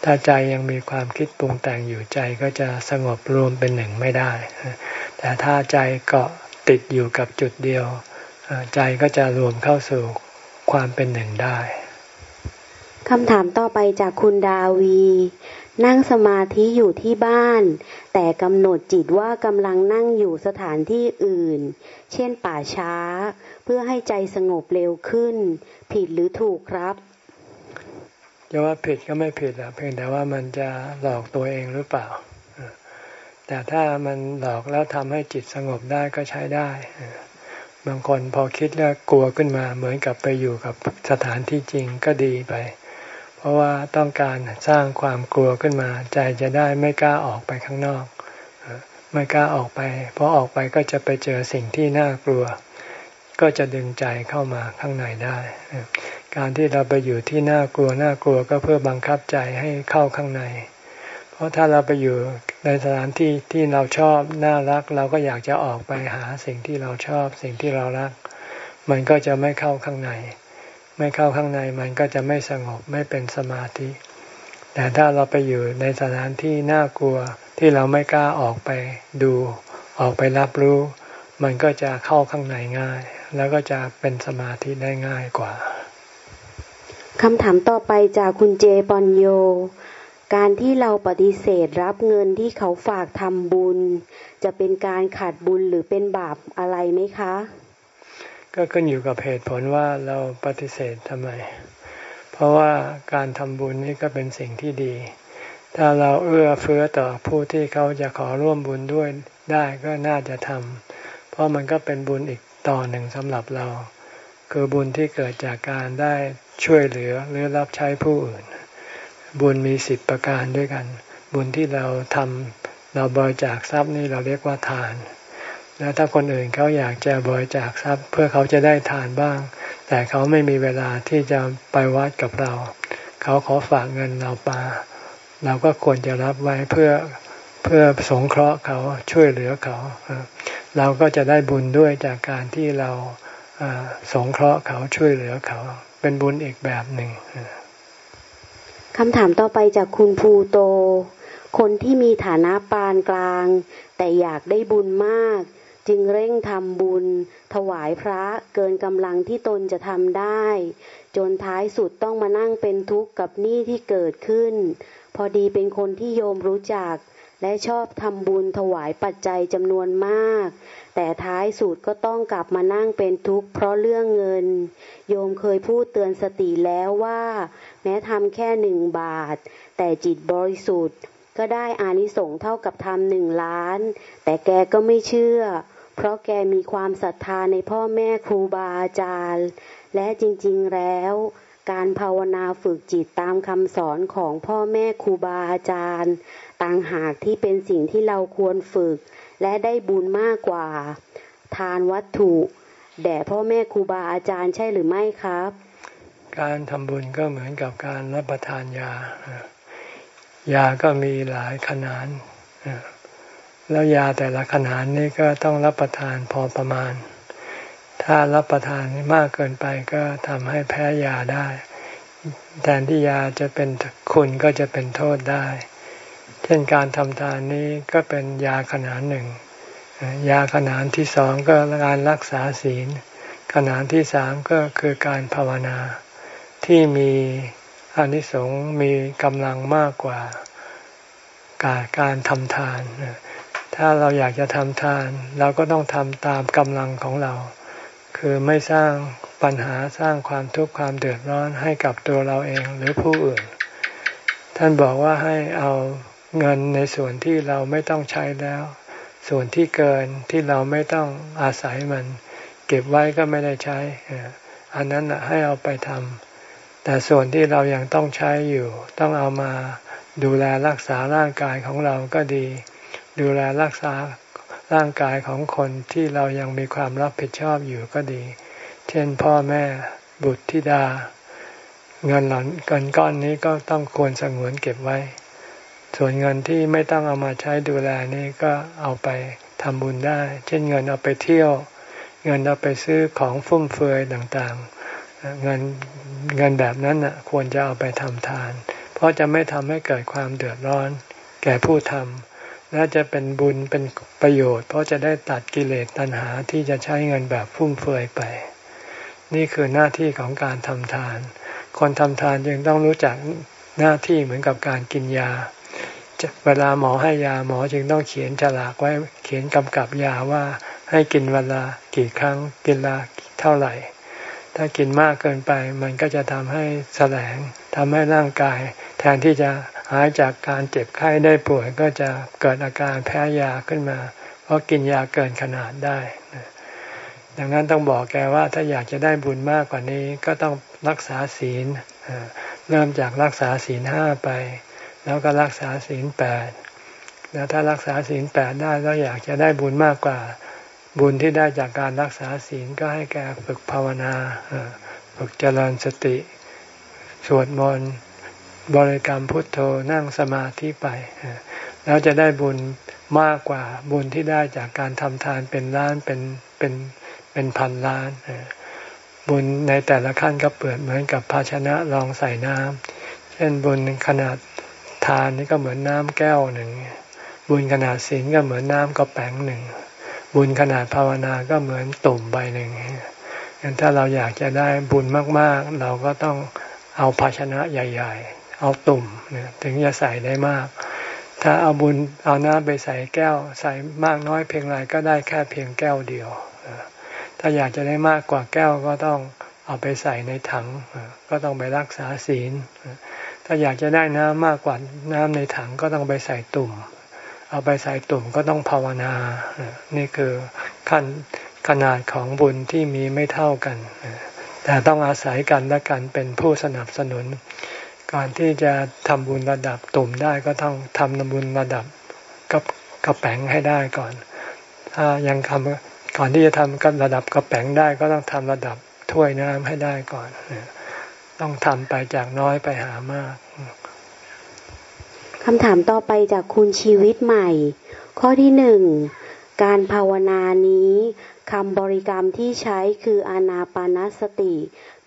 ถ้าใจยังมีความคิดปรุงแต่งอยู่ใจก็จะสงบรวมเป็นหนึ่งไม่ได้ แต่ถ้าใจเกาะติดอยู่กับจุดเดียว ใจก็จะรวมเข้าสู่ ความเป็นหนึ่งได้คำถามต่อไปจากคุณดาวี นั่งสมาธิอยู่ที่บ้าน แต่กำหนดจิตว่ากำลังนั่งอยู่สถานที่อื่น เช่นป่าช้า เพื่อให้ใจสงบเร็วขึ้น ผิดหรือถูกครับจะว่าผิดก็ไม่ผิดอะเพียงแต่ว่ามันจะหลอกตัวเองหรือเปล่า แต่ถ้ามันหลอกแล้วทำให้จิตสงบได้ก็ใช้ได้ บางคนพอคิดแล้วกลัวขึ้นมาเหมือนกับไปอยู่กับสถานที่จริงก็ดีไป เพราะว่าต้องการสร้างความกลัวขึ้นมา ใจจะได้ไม่กล้าออกไปข้างนอก ไม่กล้าออกไป เพราะออกไปก็จะไปเจอสิ่งที่น่ากลัว ก็จะดึงใจเข้ามาข้างในได้ การที่เราไปอยู่ที่น่ากลัวน่ากลัวก็เพื่อบังคับใจให้เข้าข้างใน ราะถ้าเราไปอยู่ในสถานที่ที่เราชอบน่ารัก เราก็อยากจะออกไปหาสิ่งที่เราชอบสิ่งที่เรารัก มันก็จะไม่เข้าข้างใน ไม่เข้าข้างในมันก็จะไม่สงบไม่เป็นสมาธิ แต่ถ้าเราไปอยู่ในสถานที่น่ากลัวที่เราไม่กล้าออกไปดูออกไปรับรู้ มันก็จะเข้าข้างในง่าย แล้วก็จะเป็นสมาธิได้ง่ายกว่าคำถามต่อไปจากคุณเจปอนโย การที่เราปฏิเสธรับเงินที่เขาฝากทำบุญ จะเป็นการขาดบุญหรือเป็นบาปอะไรไหมคะ ก็ขึ้นอยู่กับเหตุผลว่าเราปฏิเสธทำไม เพราะว่าการทำบุญนี่ก็เป็นสิ่งที่ดี ถ้าเราเอื้อเฟื้อต่อผู้ที่เขาจะขอร่วมบุญด้วยได้ก็น่าจะทำเพราะมันก็เป็นบุญอีกต่อหนึ่งสำหรับเรา คือบุญที่เกิดจากการได้ช่วยเหลือหรือรับใช้ผู้อื่น บุญมีสิบประการด้วยกัน บุญที่เราทำเราบริจาคทรัพย์นี่เราเรียกว่าทาน แล้วถ้าคนอื่นเขาอยากจะบริจาคทรัพย์ เพื่อเขาจะได้ทานบ้าง แต่เขาไม่มีเวลาที่จะไปวัดกับเรา เขาขอฝากเงินเราปาเราก็ควรจะรับไว้เพื่อเพื่อสงเคราะห์เขาช่วยเหลือเขา เราก็จะได้บุญด้วยจากการที่เราสงเคราะห์เขาช่วยเหลือเขา เป็นบุญอีกแบบหนึ่ง คำถามต่อไปจากคุณภูโต คนที่มีฐานะปานกลาง แต่อยากได้บุญมาก จึงเร่งทำบุญ ถวายพระเกินกำลังที่ตนจะทำได้ จนท้ายสุดต้องมานั่งเป็นทุกข์กับหนี้ที่เกิดขึ้น พอดีเป็นคนที่โยมรู้จัก และชอบทำบุญถวายปัจจัยจำนวนมาก แต่ท้ายสุดก็ต้องกลับมานั่งเป็นทุกข์เพราะเรื่องเงิน โยมเคยพูดเตือนสติแล้วว่า แม้ทำแค่หนึ่งบาท แต่จิตบริสุทธิ์ ก็ได้อานิสงส์เท่ากับทำหนึ่งล้าน แต่แกก็ไม่เชื่อ เพราะแกมีความศรัทธาในพ่อแม่ครูบาอาจารย์ และจริงๆแล้วการภาวนาฝึกจิตตามคำสอนของพ่อแม่ครูบาอาจารย์ ต่างหากที่เป็นสิ่งที่เราควรฝึก และได้บุญมากกว่า ทานวัตถุ แด่พ่อแม่ครูบาอาจารย์ใช่หรือไม่ครับ การทำบุญก็เหมือนกับการรับประทานยา ยาก็มีหลายขนาดแล้วยาแต่ละขนาดนี้ก็ต้องรับประทานพอประมาณ ถ้ารับประทานมากเกินไปก็ทำให้แพ้ยาได้ แทนที่ยาจะเป็นคุณก็จะเป็นโทษได้ เช่นการทำทานนี้ก็เป็นยาขนาดหนึ่ง ยาขนาดที่สองก็การรักษาศีล ขนาดที่สามก็คือการภาวนา ที่มีอานิสงส์มีกำลังมากกว่าการการทำทาน ถ้าเราอยากจะทำทาน เราก็ต้องทำตามกำลังของเรา คือไม่สร้างปัญหาสร้างความทุกข์ความเดือดร้อนให้กับตัวเราเองหรือผู้อื่น ท่านบอกว่าให้เอาเงินในส่วนที่เราไม่ต้องใช้แล้ว ส่วนที่เกินที่เราไม่ต้องอาศัยมัน เก็บไว้ก็ไม่ได้ใช้ อันนั้นให้เอาไปทำ แต่ส่วนที่เรายังต้องใช้อยู่ ต้องเอามาดูแลรักษาร่างกายของเราก็ดี ดูแลรักษาร่างกายของคนที่เรายังมีความรับผิดชอบอยู่ก็ดี เช่นพ่อแม่บุตรธิดา เงินหลอนเงินก้อนนี้ก็ต้องควรสงวนเก็บไว้ ส่วนเงินที่ไม่ต้องเอามาใช้ดูแลนี่ก็เอาไปทำบุญได้ เช่นเงินเอาไปเที่ยว เงินเอาไปซื้อของฟุ่มเฟือยต่างๆ เงินเงินแบบนั้นน่ะควรจะเอาไปทำทาน เพราะจะไม่ทำให้เกิดความเดือดร้อน แก่ผู้ทำและจะเป็นบุญเป็นประโยชน์ เพราะจะได้ตัดกิเลสตัณหาที่จะใช้เงินแบบฟุ่มเฟือยไป นี่คือหน้าที่ของการทำทาน คนทำทานยังต้องรู้จักหน้าที่เหมือนกับการกินยา เวลาหมอให้ยาหมอจึงต้องเขียนฉลากไว้เขียนกำกับยาว่าให้กินเวลากี่ครั้งกินละเท่าไหร่ ถ้ากินมากเกินไป มันก็จะทำให้แสลงทำให้ร่างกาย แทนที่จะหายจากการเจ็บไข้ได้ป่วยก็จะเกิดอาการแพ้ยาขึ้นมา เพราะกินยาเกินขนาดได้ดังนั้นต้องบอกแกว่าถ้าอยากจะได้บุญมากกว่านี้ก็ต้องรักษาศีลเริ่มจากรักษาศีลห้าไป แล้วก็รักษาศีลแปดแล้วถ้ารักษาศีลแปดได้แล้วอยากจะได้บุญมากกว่า บุญที่ได้จากการรักษาศีลก็ให้แกฝึกภาวนาฝึกเจริญสติ สวดมนต์บริกรรมพุทโธนั่งสมาธิไป แล้วจะได้บุญมากกว่าบุญที่ได้จากการทำทานเป็นล้านเป็นเป็นเป็นพันล้านบุญในแต่ละขั้นก็เปิดเหมือนกับภาชนะรองใส่น้ำเช่นบุญขนาดทานนี่ก็เหมือนน้ำแก้วหนึ่งบุญขนาดศีลก็เหมือนน้ำกระแป้งหนึ่ง บุญขนาดภาวนาก็เหมือนตุ่มใบหนึ่งงั้นถ้าเราอยากจะได้บุญมาก ๆ เราก็ต้องเอาภาชนะใหญ่ ๆ เอาตุ่มเนี่ยถึงจะใส่ได้มาก ถ้าเอาบุญเอาน้ำไปใส่แก้ว ใส่มากน้อยเพียงไรก็ได้แค่เพียงแก้วเดียว ถ้าอยากจะได้มากกว่าแก้วก็ต้องเอาไปใส่ในถัง ก็ต้องไปรักษาศีล ถ้าอยากจะได้น้ำมากกว่าน้ำในถังก็ต้องไปใส่ตุ่ม เอาไปใส่ตุ่มก็ต้องภาวนา นี่คือขั้นขนาดของบุญที่มีไม่เท่ากัน แต่ต้องอาศัยกันและกันเป็นผู้สนับสนุน ก่อนที่จะทำบุญระดับตุ่มได้ก็ต้องทำบุญระดับกับกระแป้งให้ได้ก่อน ถ้ายังทำก่อนที่จะทำกันระดับกระแป้งได้ก็ต้องทำระดับถ้วยน้ำให้ได้ก่อน ต้องทำไปจากน้อยไปหามาก คำถามต่อไปจากคุณชีวิตใหม่ ข้อที่หนึ่งการภาวนานี้คำบริกรรมที่ใช้คืออานาปานสติ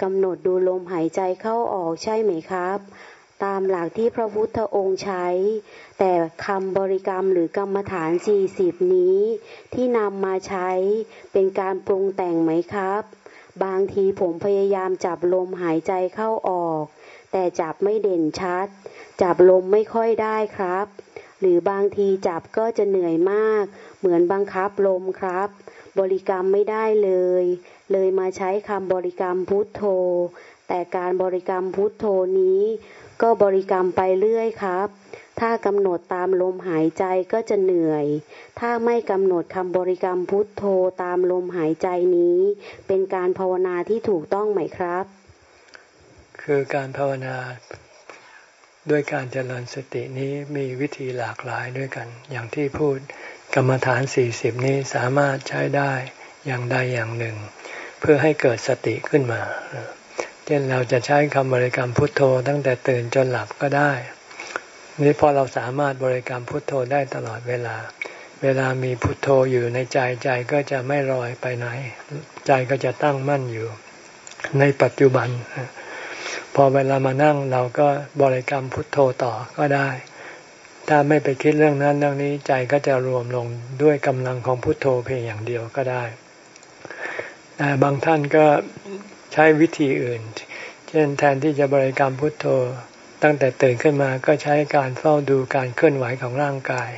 กำหนดดูลมหายใจเข้าออกใช่ไหมครับ ตามหลักที่พระพุทธองค์ใช้ แต่คำบริกรรมหรือกรรมฐานสี่สิบนี้ ที่นำมาใช้เป็นการปรุงแต่งไหมครับ บางทีผมพยายามจับลมหายใจเข้าออก แต่จับไม่เด่นชัด จับลมไม่ค่อยได้ครับ หรือบางทีจับก็จะเหนื่อยมาก เหมือนบังคับลมครับ บริกรรมไม่ได้เลย เลยมาใช้คำบริกรรมพุทโธ แต่การบริกรรมพุทโธนี้ ก็บริกรรมไปเรื่อยครับ ถ้ากำหนดตามลมหายใจก็จะเหนื่อย ถ้าไม่กำหนดคำบริกรรมพุทโธตามลมหายใจนี้ เป็นการภาวนาที่ถูกต้องไหมครับ คือการภาวนา ด้วยการเจริญสตินี้มีวิธีหลากหลายด้วยกัน อย่างที่พูดกรรมฐานสี่สิบนี้สามารถใช้ได้อย่างใดอย่างหนึ่ง เพื่อให้เกิดสติขึ้นมา เช่นเราจะใช้คำบริกรรมพุทโธตั้งแต่ตื่นจนหลับก็ได้นี่พอเราสามารถบริกรรมพุทโธได้ตลอดเวลา เวลามีพุทโธอยู่ในใจใจก็จะไม่ลอยไปไหน ใจก็จะตั้งมั่นอยู่ ในปัจจุบัน พอเวลามานั่งเราก็บริกรรมพุทโธต่อก็ได้ ถ้าไม่ไปคิดเรื่องนั้นเรื่องนี้ใจก็จะรวมลงด้วยกำลังของพุทโธเพียงอย่างเดียวก็ได้แต่บางท่านก็ใช้วิธีอื่น เช่นแทนที่จะบริกรรมพุทโธ ตั้งแต่ตื่นขึ้นมาก็ใช้การเฝ้าดูการเคลื่อนไหวของร่างกาย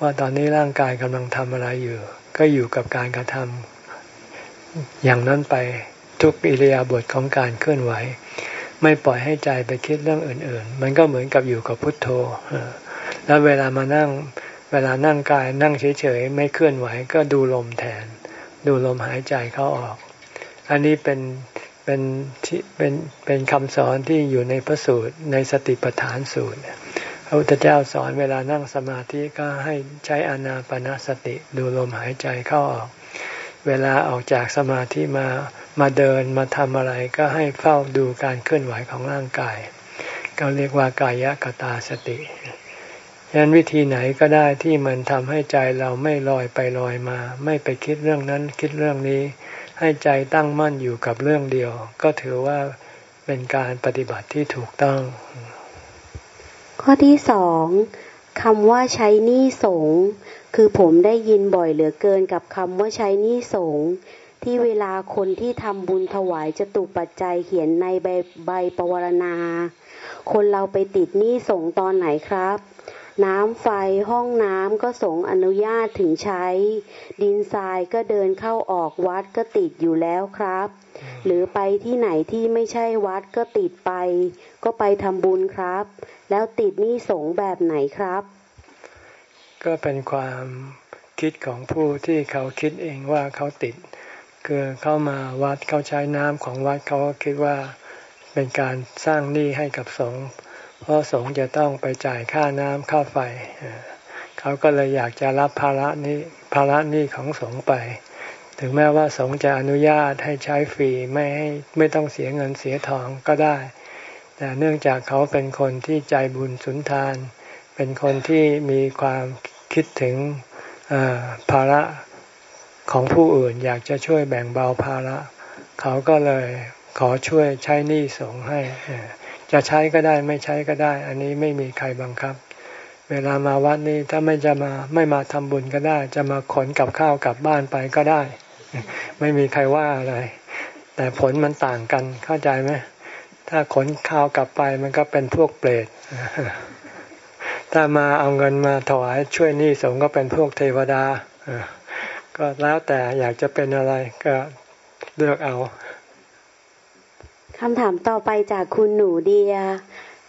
ว่าตอนนี้ร่างกายกำลังทำอะไรอยู่ ก็อยู่กับการกระทำอย่างนั้นไปทุกอิริยาบถของการเคลื่อนไหว ไม่ปล่อยให้ใจไปคิดเรื่องอื่น ๆ มันก็เหมือนกับอยู่กับพุทโธแล้วเวลามานั่ง เวลานั่งกายนั่งเฉยๆไม่เคลื่อนไหวก็ดูลมแทน ดูลมหายใจเข้าออก อันนี้เป็นเป็นที่เป็นเป็นคำสอนที่อยู่ในพระสูตรในสติปัฏฐานสูตรพระพุทธเจ้าสอนเวลานั่งสมาธิก็ให้ใช้อนาปนาสติดูลมหายใจเข้าออก เวลาออกจากสมาธิมา มาเดินมาทำอะไรก็ให้เฝ้าดูการเคลื่อนไหวของร่างกาย ก็เรียกว่ากายกตาสติฉะนั้นวิธีไหนก็ได้ที่มันทำให้ใจเราไม่ลอยไปลอยมา ไม่ไปคิดเรื่องนั้นคิดเรื่องนี้ ให้ใจตั้งมั่นอยู่กับเรื่องเดียว ก็ถือว่าเป็นการปฏิบัติที่ถูกต้อง ข้อที่สองคำว่าใช้หนี้สงคือผมได้ยินบ่อยเหลือเกินกับคำว่าใช้หนี้สง ที่เวลาคนที่ทำบุญถวายจะตุปัจจัยเขียนในใบใบปวารณา คนเราไปติดหนี้สงตอนไหนครับ น้ำไฟห้องน้ำก็สงอนุญาตถึงใช้ ดินทรายก็เดินเข้าออกวัดก็ติดอยู่แล้วครับ หรือไปที่ไหนที่ไม่ใช่วัดก็ติดไป ก็ไปทำบุญครับ แล้วติดนี่สงแบบไหนครับ ก็เป็นความคิดของผู้ที่เขาคิดเองว่าเขาติด คือเข้ามาวัดเขาใช้น้ำของวัดเขาก็คิดว่าเป็นการสร้างหนี้ให้กับสงฆ์เพราะสงฆ์จะต้องไปจ่ายค่าน้ำค่าไฟเขาก็เลยอยากจะรับภาระนี้ภาระหนี้ของสงฆ์ไป ถึงแม้ว่าสงฆ์จะอนุญาตให้ใช้ฟรีไม่ให้ไม่ต้องเสียเงินเสียทองก็ได้ แต่เนื่องจากเขาเป็นคนที่ใจบุญสุนทาน เป็นคนที่มีความคิดถึงภาระ ของผู้อื่นอยากจะช่วยแบ่งเบาภาระ เขาก็เลยขอช่วยใช้หนี้สงให้ จะใช้ก็ได้ไม่ใช้ก็ได้ อันนี้ไม่มีใครบังคับ เวลามาวัดนี้ถ้าไม่จะมาไม่มาทำบุญก็ได้ จะมาขนกับข้าวกลับบ้านไปก็ได้ ไม่มีใครว่าอะไร แต่ผลมันต่างกันเข้าใจไหมถ้าขนข้าวกลับไปมันก็เป็นพวกเปรตถ้ามาเอาเงินมาถวายช่วยหนี้สงก็เป็นพวกเทวดา ก็แล้วแต่อยากจะเป็นอะไรก็เลือกเอาคำถามต่อไปจากคุณหนูเดีย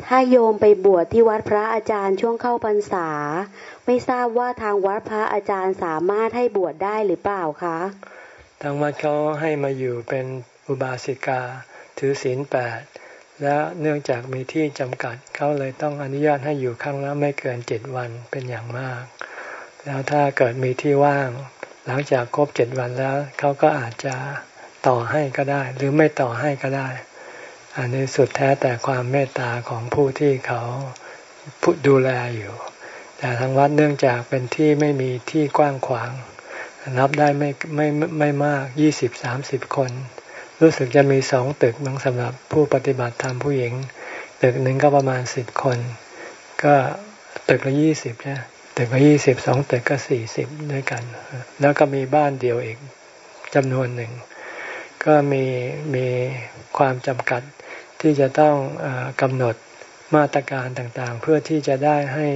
ถ้าโยมไปบวชที่วัดพระอาจารย์ช่วงเข้าพรรษา ไม่ทราบว่าทางวัดพระอาจารย์สามารถให้บวชได้หรือเปล่าคะ ทางวัดเขาให้มาอยู่เป็นอุบาสิกา ถือศีลแปด และเนื่องจากมีที่จำกัดเขาเลยต้องอนุญาตให้อยู่ครั้งละไม่เกินเจ็ดวันเป็นอย่างมาก แล้วถ้าเกิดมีที่ว่าง หลังจากครบเจ็ดวันแล้วเขาก็อาจจะต่อให้ก็ได้ หรือไม่ต่อให้ก็ได้ อันนี้สุดแท้แต่ความเมตตาของผู้ที่เขาผู้ดูแลอยู่ แต่ทางวัดเนื่องจากเป็นที่ไม่มีที่กว้างขวางนับได้ไม่ไม่ไม่มากยี่สิบสามสิบคน รู้สึกจะมีสองตึกมั้งสำหรับผู้ปฏิบัติธรรมผู้หญิง ตึกหนึ่งก็ประมาณสิบคน ก็ตึกละยี่สิบเนี่ย ตึกละยี่สิบสองตึกก็สี่สิบด้วยกัน แล้วก็มีบ้านเดียวอีกจำนวนหนึ่ง ก็มีมีความจำกัดที่จะต้องอกำหนดมาตรการต่างๆ เพื่อที่จะได้ให้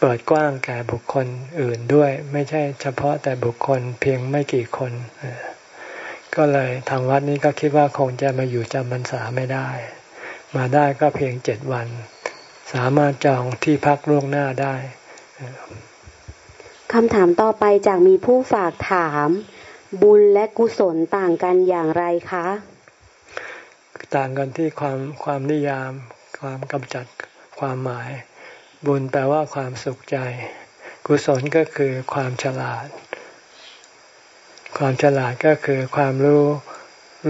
เปิดกว้างแก่บุคคลอื่นด้วย ไม่ใช่เฉพาะแต่บุคคลเพียงไม่กี่คน ก็เลยทางวัดนี้ก็คิดว่าคงจะมาอยู่จำพรรษาไม่ได้ มาได้ก็เพียงเจ็ดวัน สามารถจองที่พักล่วงหน้าได้ คำถามต่อไปจากมีผู้ฝากถาม บุญและกุศลต่างกันอย่างไรคะ ต่างกันที่ความความนิยาม ความกำจัดความหมาย บุญแปลว่าความสุขใจ กุศลก็คือความฉลาด ความฉลาดก็คือความรู้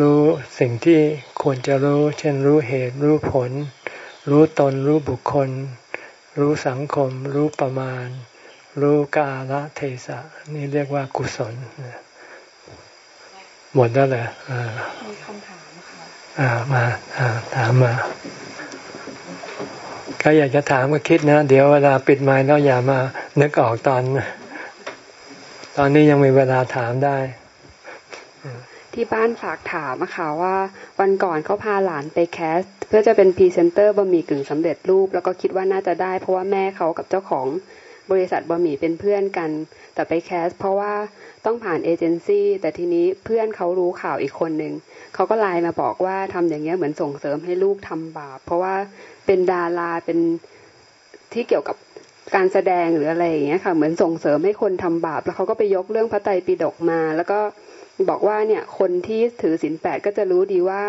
รู้สิ่งที่ควรจะรู้ เช่นรู้เหตุรู้ผล รู้ตนรู้บุคคล รู้สังคม รู้ประมาณ รู้กาลเทศะ นี่เรียกว่ากุศลหมดแล้วเหรอมีคำถามค่ะอ่ามาอ่าถามมาก็อยากจะถามก็คิดนะ เดี๋ยวเวลาปิดไม้แล้วอย่ามา นึกออกตอน ตอนนี้ยังมีเวลาถามได้ ที่บ้านฝากถามอะค่ะว่า วันก่อนเขาพาหลานไป cast เพื่อจะเป็นพรีเซนเตอร์บะหมี่กึ่งสำเร็จรูป แล้วก็คิดว่าน่าจะได้ เพราะว่าแม่เขากับเจ้าของบริษัทบะหมี่เป็นเพื่อนกัน แต่ไป cast เพราะว่าต้องผ่านเอเจนซี่แต่ทีนี้เพื่อนเขารู้ข่าวอีกคนหนึ่งเขาก็ไลน์มาบอกว่าทำอย่างเงี้ยเหมือนส่งเสริมให้ลูกทำบาปเพราะว่าเป็นดาราเป็นที่เกี่ยวกับการแสดงหรืออะไรอย่างเงี้ยค่ะเหมือนส่งเสริมให้คนทำบาป แล้วเขาก็ไปยกเรื่องพระไตรปิฎกมา แล้วก็บอกว่าเนี่ยคนที่ถือศีลแปดก็จะรู้ดีว่า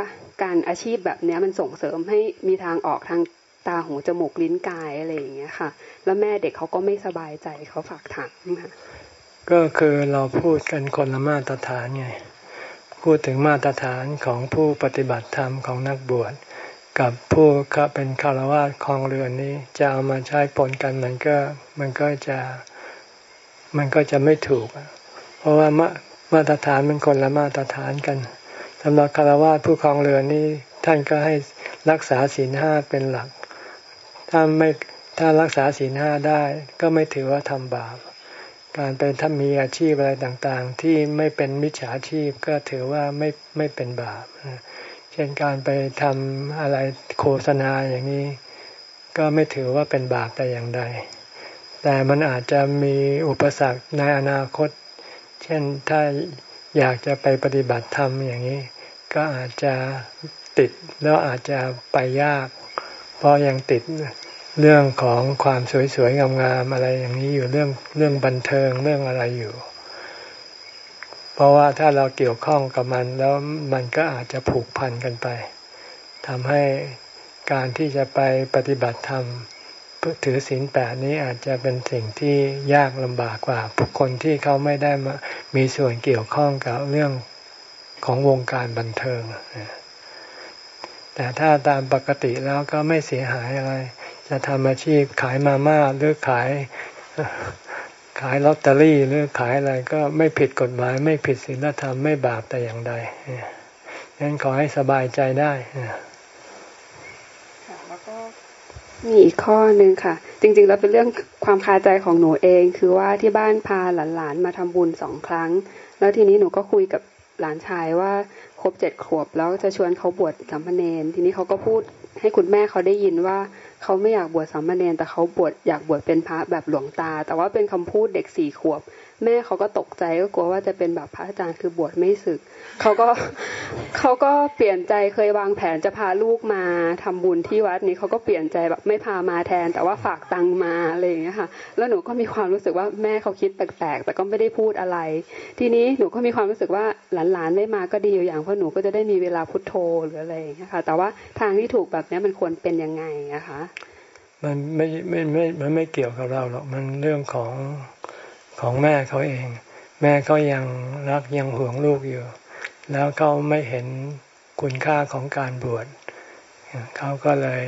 การอาชีพแบบนี้มันส่งเสริมให้มีทางออกทางตาหูจมูกลิ้นกายอะไรอย่างเงี้ยค่ะ แล้วแม่เด็กเขาก็ไม่สบายใจเขาฝากถามค่ะก็คือเราพูดกันคนละมาตรฐานไง พูดถึงมาตรฐานของผู้ปฏิบัติธรรมของนักบวชกับผู้เป็นคารวะคลองเรือนนี้จะเอามาใช้ปนกันมันก็มันก็จะมันก็จะไม่ถูก เพราะว่ามามาตรฐานมันคนละมาตรฐานกัน สำหรับคารวะผู้คลองเรือนนี้ท่านก็ให้รักษาศีลห้าเป็นหลัก ถ้าไม่ถ้ารักษาศีลห้าได้ ก็ไม่ถือว่าทำบาป การเป็นถ้ามีอาชีพอะไรต่างๆ ที่ไม่เป็นมิจฉาชีพก็ถือว่าไม่ไม่เป็นบาป เช่นการไปทำอะไรโฆษณาอย่างนี้ ก็ไม่ถือว่าเป็นบาปแต่อย่างใด แต่มันอาจจะมีอุปสรรคในอนาคต เช่นถ้า อยากจะไปปฏิบัติธรรมอย่างนี้ ก็อาจจะติดแล้วอาจจะไปยาก เพราะยังติดเรื่องของความสวยๆงามๆอะไรอย่างนี้อยู่เรื่องเรื่องบันเทิงเรื่องอะไรอยู่ เพราะว่าถ้าเราเกี่ยวข้องกับมันแล้วมันก็อาจจะผูกพันกันไปทำให้การที่จะไปปฏิบัติธรรม ถือศีลแปดนี้อาจจะเป็นสิ่งที่ยากลำบากกว่าคคลที่เขาไม่ได้มามีส่วนเกี่ยวข้องกับเรื่องของวงการบันเทิง แต่ถ้าตามปกติแล้วก็ไม่เสียหายอะไร จะทำอาชีพขายมาม่าหรือขายขายลอตเตอรี่หรือขายอะไรก็ไม่ผิดกฎหมายไม่ผิดศีลธรรมไม่บาปแต่อย่างใดงั้นขอให้สบายใจได้ มีอีกข้อหนึ่งค่ะ จริงๆแล้วเป็นเรื่องความคาใจของหนูเอง คือว่าที่บ้านพาหลานๆมาทำบุญสองครั้ง แล้วทีนี้หนูก็คุยกับหลานชายว่าครบเจ็ดขวบแล้วจะชวนเขาบวชสามเณรทีนี้เขาก็พูดให้คุณแม่เขาได้ยินว่าเขาไม่อยากบวชสามเณรแต่เขาบวชอยากบวชเป็นพระแบบหลวงตา แต่ว่าเป็นคำพูดเด็กสี่ขวบ แม่เขาก็ตกใจก็กลัวว่าจะเป็นแบบพระอาจารย์คือบวชไม่สึกเขาก็เขาก็เปลี่ยนใจเคยวางแผนจะพาลูกมาทำบุญที่วัดนี้เขาก็เปลี่ยนใจแบบไม่พามาแทน แต่ว่าฝากตังมาอะไรอย่างเงี้ยค่ะ แล้วหนูก็มีความรู้สึกว่าแม่เขาคิดแปลกๆ แต่ก็ไม่ได้พูดอะไร ทีนี้หนูก็มีความรู้สึกว่าหลานๆได้มาก็ดีอยู่อย่างเพราะหนูก็จะได้มีเวลาพุทโธหรืออะไรอย่างเงี้ยค่ะ แต่ว่าทางที่ถูกแบบนี้มันควรเป็นยังไงนะคะมันไม่ไม่ไม่มันไม่เกี่ยวกับเราหรอกมันเรื่องของ ของแม่เขาเอง แม่เขายังรักยังห่วงลูกอยู่ แล้วเขาไม่เห็นคุณค่าของการบวชเขาก็เลย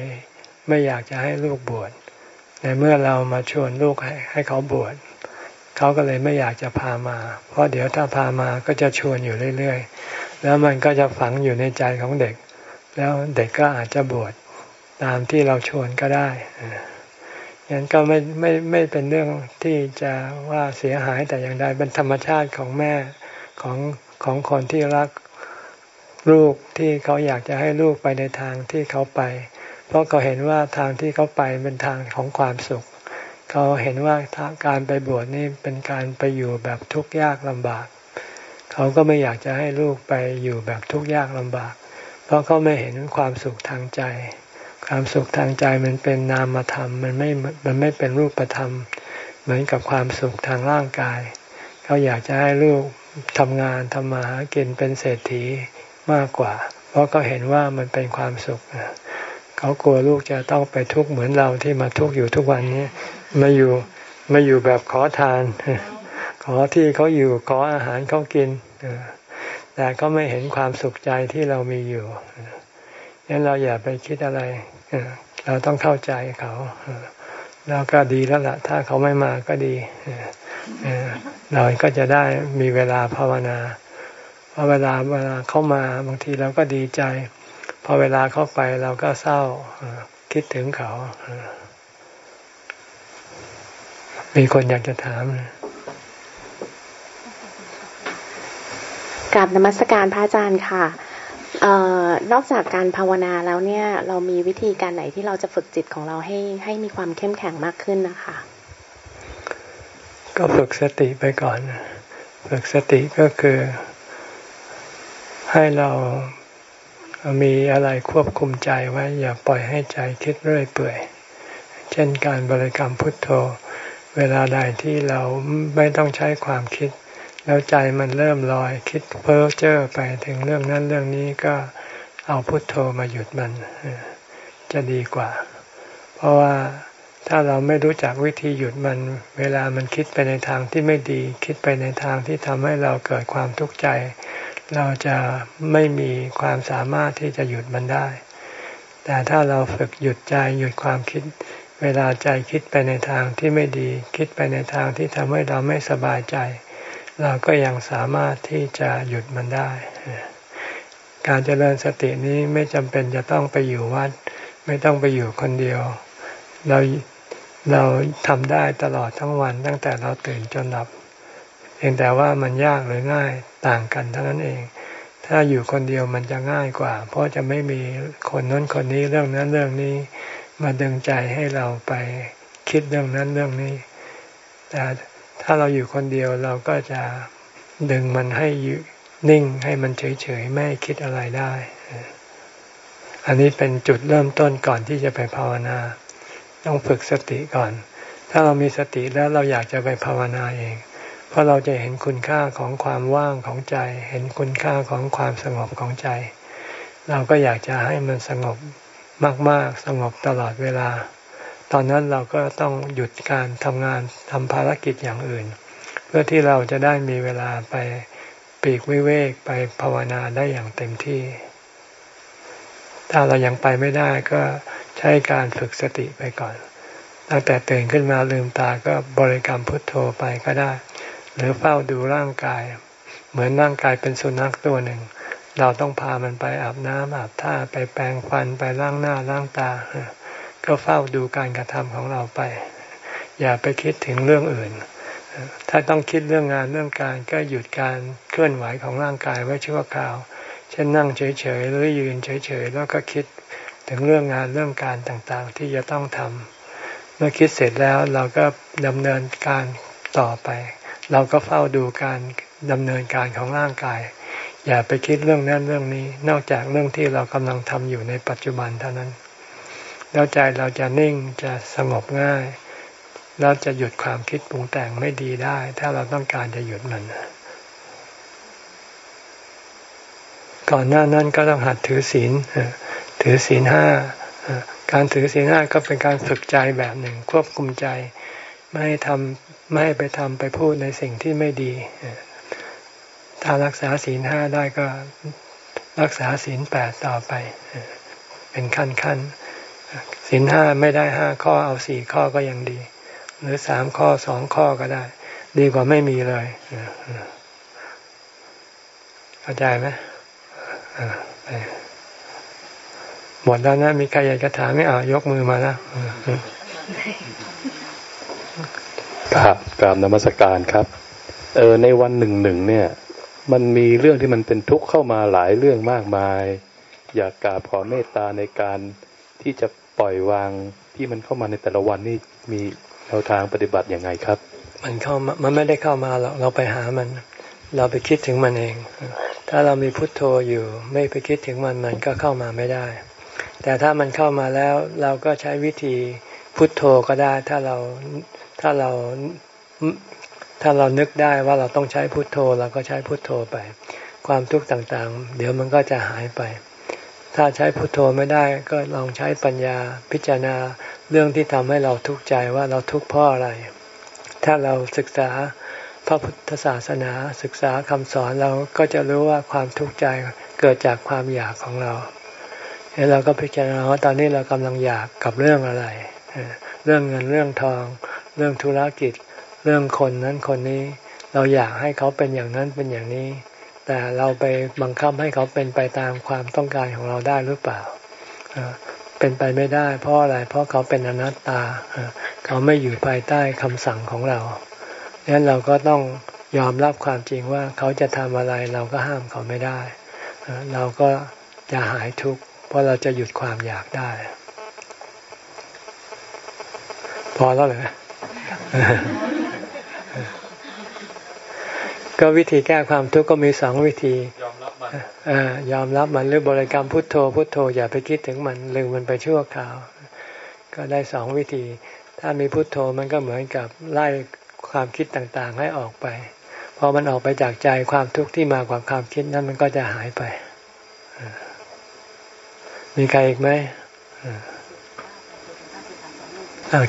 ไม่อยากจะให้ลูกบวชในเมื่อเรามาชวนลูกให้ให้เขาบวชเขาก็เลยไม่อยากจะพามา เพราะเดี๋ยวถ้าพามาก็จะชวนอยู่เรื่อยๆ แล้วมันก็จะฝังอยู่ในใจของเด็ก แล้วเด็กก็อาจจะบวชตามที่เราชวนก็ได้ ยันก็ไม่ไม่ไม่เป็นเรื่องที่จะว่าเสียหายแต่อย่างใดเป็นธรรมชาติของแม่ของของคนที่รักลูกที่เขาอยากจะให้ลูกไปในทางที่เขาไป เพราะเขาเห็นว่าทางที่เขาไปเป็นทางของความสุข เขาเห็นว่าการไปบวชนี่เป็นการไปอยู่แบบทุกข์ยากลำบาก เขาก็ไม่อยากจะให้ลูกไปอยู่แบบทุกข์ยากลำบาก เพราะเขาไม่เห็นความสุขทางใจ ความสุขทางใจมันเป็นนามธรรมมันไม่มันไม่เป็นรูปธรรม เหมือนกับความสุขทางร่างกายเขาอยากจะให้ลูกทำงานทำมาหากินเป็นเศรษฐีมากกว่า เพราะก็เห็นว่ามันเป็นความสุขเขากลัวลูกจะต้องไปทุกข์เหมือนเราที่มาทุกข์อยู่ทุกวันนี้มาอยู่มาอยู่แบบขอทาน ขอที่เขาอยู่ขออาหารเขากินแต่ก็ไม่เห็นความสุขใจที่เรามีอยู่งั้นเราอย่าไปคิดอะไร เราต้องเข้าใจเขาแล้วก็ดีแล้วละ่ะ ถ้าเขาไม่มาก็ดีเราก็จะได้มีเวลาภาวนาพอเวลาเวลาเข้ามาบางทีเราก็ดีใจ พอเวลาเข้าไปเราก็เศร้าคิดถึงเขา มีคนอยากจะถามกราบนมัสการพระอาจารย์ค่ะ นอกจากการภาวนาแล้วเนี่ย เรามีวิธีการไหนที่เราจะฝึกจิตของเราให้ให้มีความเข้มแข็งมากขึ้นนะคะ ก็ฝึกสติไปก่อน ฝึกสติก็คือ ให้เรามีอะไรควบคุมใจไว้ อย่าปล่อยให้ใจคิดเรื่อยเปื่อย เช่นการบริกรรมพุทโธ เวลาใดที่เราไม่ต้องใช้ความคิด แล้วใจมันเริ่มลอยคิดเพ้อเจ้อไปถึงเรื่องนั้นเรื่องนี้ก็เอาพุทโธมาหยุดมันจะดีกว่า เพราะว่าถ้าเราไม่รู้จักวิธีหยุดมัน เวลามันคิดไปในทางที่ไม่ดี คิดไปในทางที่ทำให้เราเกิดความทุกข์ใจ เราจะไม่มีความสามารถที่จะหยุดมันได้ แต่ถ้าเราฝึกหยุดใจหยุดความคิด เวลาใจคิดไปในทางที่ไม่ดี คิดไปในทางที่ทำให้เราไม่สบายใจ เราก็ยังสามารถที่จะหยุดมันได้ การเจริญสตินี้ไม่จำเป็นจะต้องไปอยู่วัด ไม่ต้องไปอยู่คนเดียว เราเราทำได้ตลอดทั้งวันตั้งแต่เราตื่นจนหลับเพียงแต่ว่ามันยากหรือง่ายต่างกันเท่านั้นเอง ถ้าอยู่คนเดียวมันจะง่ายกว่า เพราะจะไม่มีคนน้นคนนี้เรื่องนั้นเรื่องนี้มาดึงใจให้เราไปคิดเรื่องนั้นเรื่องนี้ แต่ ถ้าเราอยู่คนเดียวเราก็จะดึงมันให้อยู่นิ่งให้มันเฉยๆไม่คิดอะไรได้ อันนี้เป็นจุดเริ่มต้นก่อนที่จะไปภาวนา ต้องฝึกสติก่อน ถ้าเรามีสติแล้วเราอยากจะไปภาวนาเอง เพราะเราจะเห็นคุณค่าของความว่างของใจ เห็นคุณค่าของความสงบของใจ เราก็อยากจะให้มันสงบมาก ๆ สงบตลอดเวลา ตอนนั้นเราก็ต้องหยุดการทำงานทำภารกิจอย่างอื่น เพื่อที่เราจะได้มีเวลาไปปีกวิเวกไปภาวนาได้อย่างเต็มที่ ถ้าเรายังไปไม่ได้ก็ใช้การฝึกสติไปก่อนตั้งแต่ตื่นขึ้นมาลืมตาก็บริกรรมพุทโธไปก็ได้ หรือเฝ้าดูร่างกาย เหมือนร่างกายเป็นสุนัขตัวหนึ่ง เราต้องพามันไปอาบน้ำอาบท่าไปแปรงฟันไปล้างหน้าล้างตา ก็เฝ้าดูการกระทำของเราไป อย่าไปคิดถึงเรื่องอื่น ถ้าต้องคิดเรื่องงานเรื่องการก็หยุดการเคลื่อนไหวของร่างกายไว้ชั่วคราว เช่นนั่งเฉยๆหรือยืนเฉยๆแล้วก็คิดถึงเรื่องงานเรื่องการต่างๆ ที่จะต้องทำเมื่อคิดเสร็จแล้วเราก็ดำเนินการต่อไป เราก็เฝ้าดูการดำเนินการของร่างกาย อย่าไปคิดเรื่องนั้นเรื่องนี้ นอกจากเรื่องที่เรากำลังทำอยู่ในปัจจุบันเท่านั้น แล้วใจเราจะนิ่งจะสงบง่ายแล้วจะหยุดความคิดปรุงแต่งไม่ดีได้ ถ้าเราต้องการจะหยุดมัน ก่อนหน้านั้นก็ต้องหัดถือศีลถือศีลห้าการถือศีลห้าก็เป็นการฝึกใจแบบหนึ่ง ควบคุมใจ ไม่ให้ทำไม่ให้ไปทำไปพูดในสิ่งที่ไม่ดี ถ้ารักษาศีลห้าได้ก็รักษาศีลแปดต่อไป เป็นขั้นขั้น ศีลห้าไม่ได้ห้าข้อเอาสี่ข้อก็ยังดี หรือสามข้อสองข้อก็ได้ ดีกว่าไม่มีเลยเข้าใจไหมหมดแล้วนะ มีใครอยากจะถามไม่เอายกมือมาแล้วกราบกราบนมัสการครับ เออในวันหนึ่งหนึ่งเนี่ย มันมีเรื่องที่มันเป็นทุกข์เข้ามาหลายเรื่องมากมาย อยากกราบขอเมตตาในการที่จะ ปล่อยวางที่มันเข้ามาในแต่ละวันนี่มีแนวทางปฏิบัติอย่างไงครับ มันเข้ามามันไม่ได้เข้ามาเราเราไปหามัน เราไปคิดถึงมันเอง ถ้าเรามีพุทโธอยู่ ไม่ไปคิดถึงมันมันก็เข้ามาไม่ได้ แต่ถ้ามันเข้ามาแล้วเราก็ใช้วิธีพุทโธก็ได้ ถ้าเราถ้าเราถ้าเรานึกได้ว่าเราต้องใช้พุทโธเราก็ใช้พุทโธไป ความทุกข์ต่างๆ เดี๋ยวมันก็จะหายไป ถ้าใช้พุทโธไม่ได้ก็ลองใช้ปัญญาพิจารณาเรื่องที่ทำให้เราทุกข์ใจว่าเราทุกข์เพราะอะไร ถ้าเราศึกษาพระพุทธศาสนาศึกษาคำสอนเราก็จะรู้ว่าความทุกข์ใจเกิดจากความอยากของเราแล้วเราก็พิจารณาว่าตอนนี้เรากำลังอยากกับเรื่องอะไร เรื่องเงินเรื่องทอง เรื่องธุรกิจ เรื่องคนนั้นคนนี้ เราอยากให้เขาเป็นอย่างนั้นเป็นอย่างนี้ แต่เราไปบังคับให้เขาเป็นไปตามความต้องการของเราได้หรือเปล่า เป็นไปไม่ได้ เพราะอะไร เพราะเขาเป็นอนัตตา เขาไม่อยู่ภายใต้คำสั่งของเราดังนั้นเราก็ต้องยอมรับความจริงว่าเขาจะทำอะไรเราก็ห้ามเขาไม่ได้ เราก็จะหายทุกข์เพราะเราจะหยุดความอยากได้ พอแล้วเหรอ ก็วิธีแก้ความทุกข์ก็มีสองวิธี ยอมรับมันยอมรับมันหรือบริกรรมพุทโธพุทโธ อย่าไปคิดถึงมันลืมมันไปชั่วคราว ก็ได้สองวิธี ถ้ามีพุทโธมันก็เหมือนกับไล่ความคิดต่างๆ ให้ออกไปพอมันออกไปจากใจความทุกข์ที่มากกว่าความคิดนั้นมันก็จะหายไป มีใครอีกไหม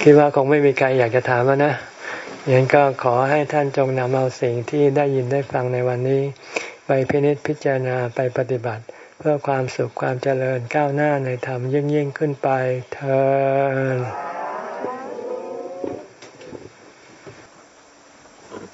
คิดว่าคงไม่มีใครอยากจะถามแล้วนะ อย่างก็ขอให้ท่านจงนำเอาสิ่งที่ได้ยินได้ฟังในวันนี้ ไปพินิจพิจารณาไปปฏิบัติ เพื่อความสุขความเจริญก้าวหน้าในธรรมยิ่งยิ่งขึ้นไปเธอ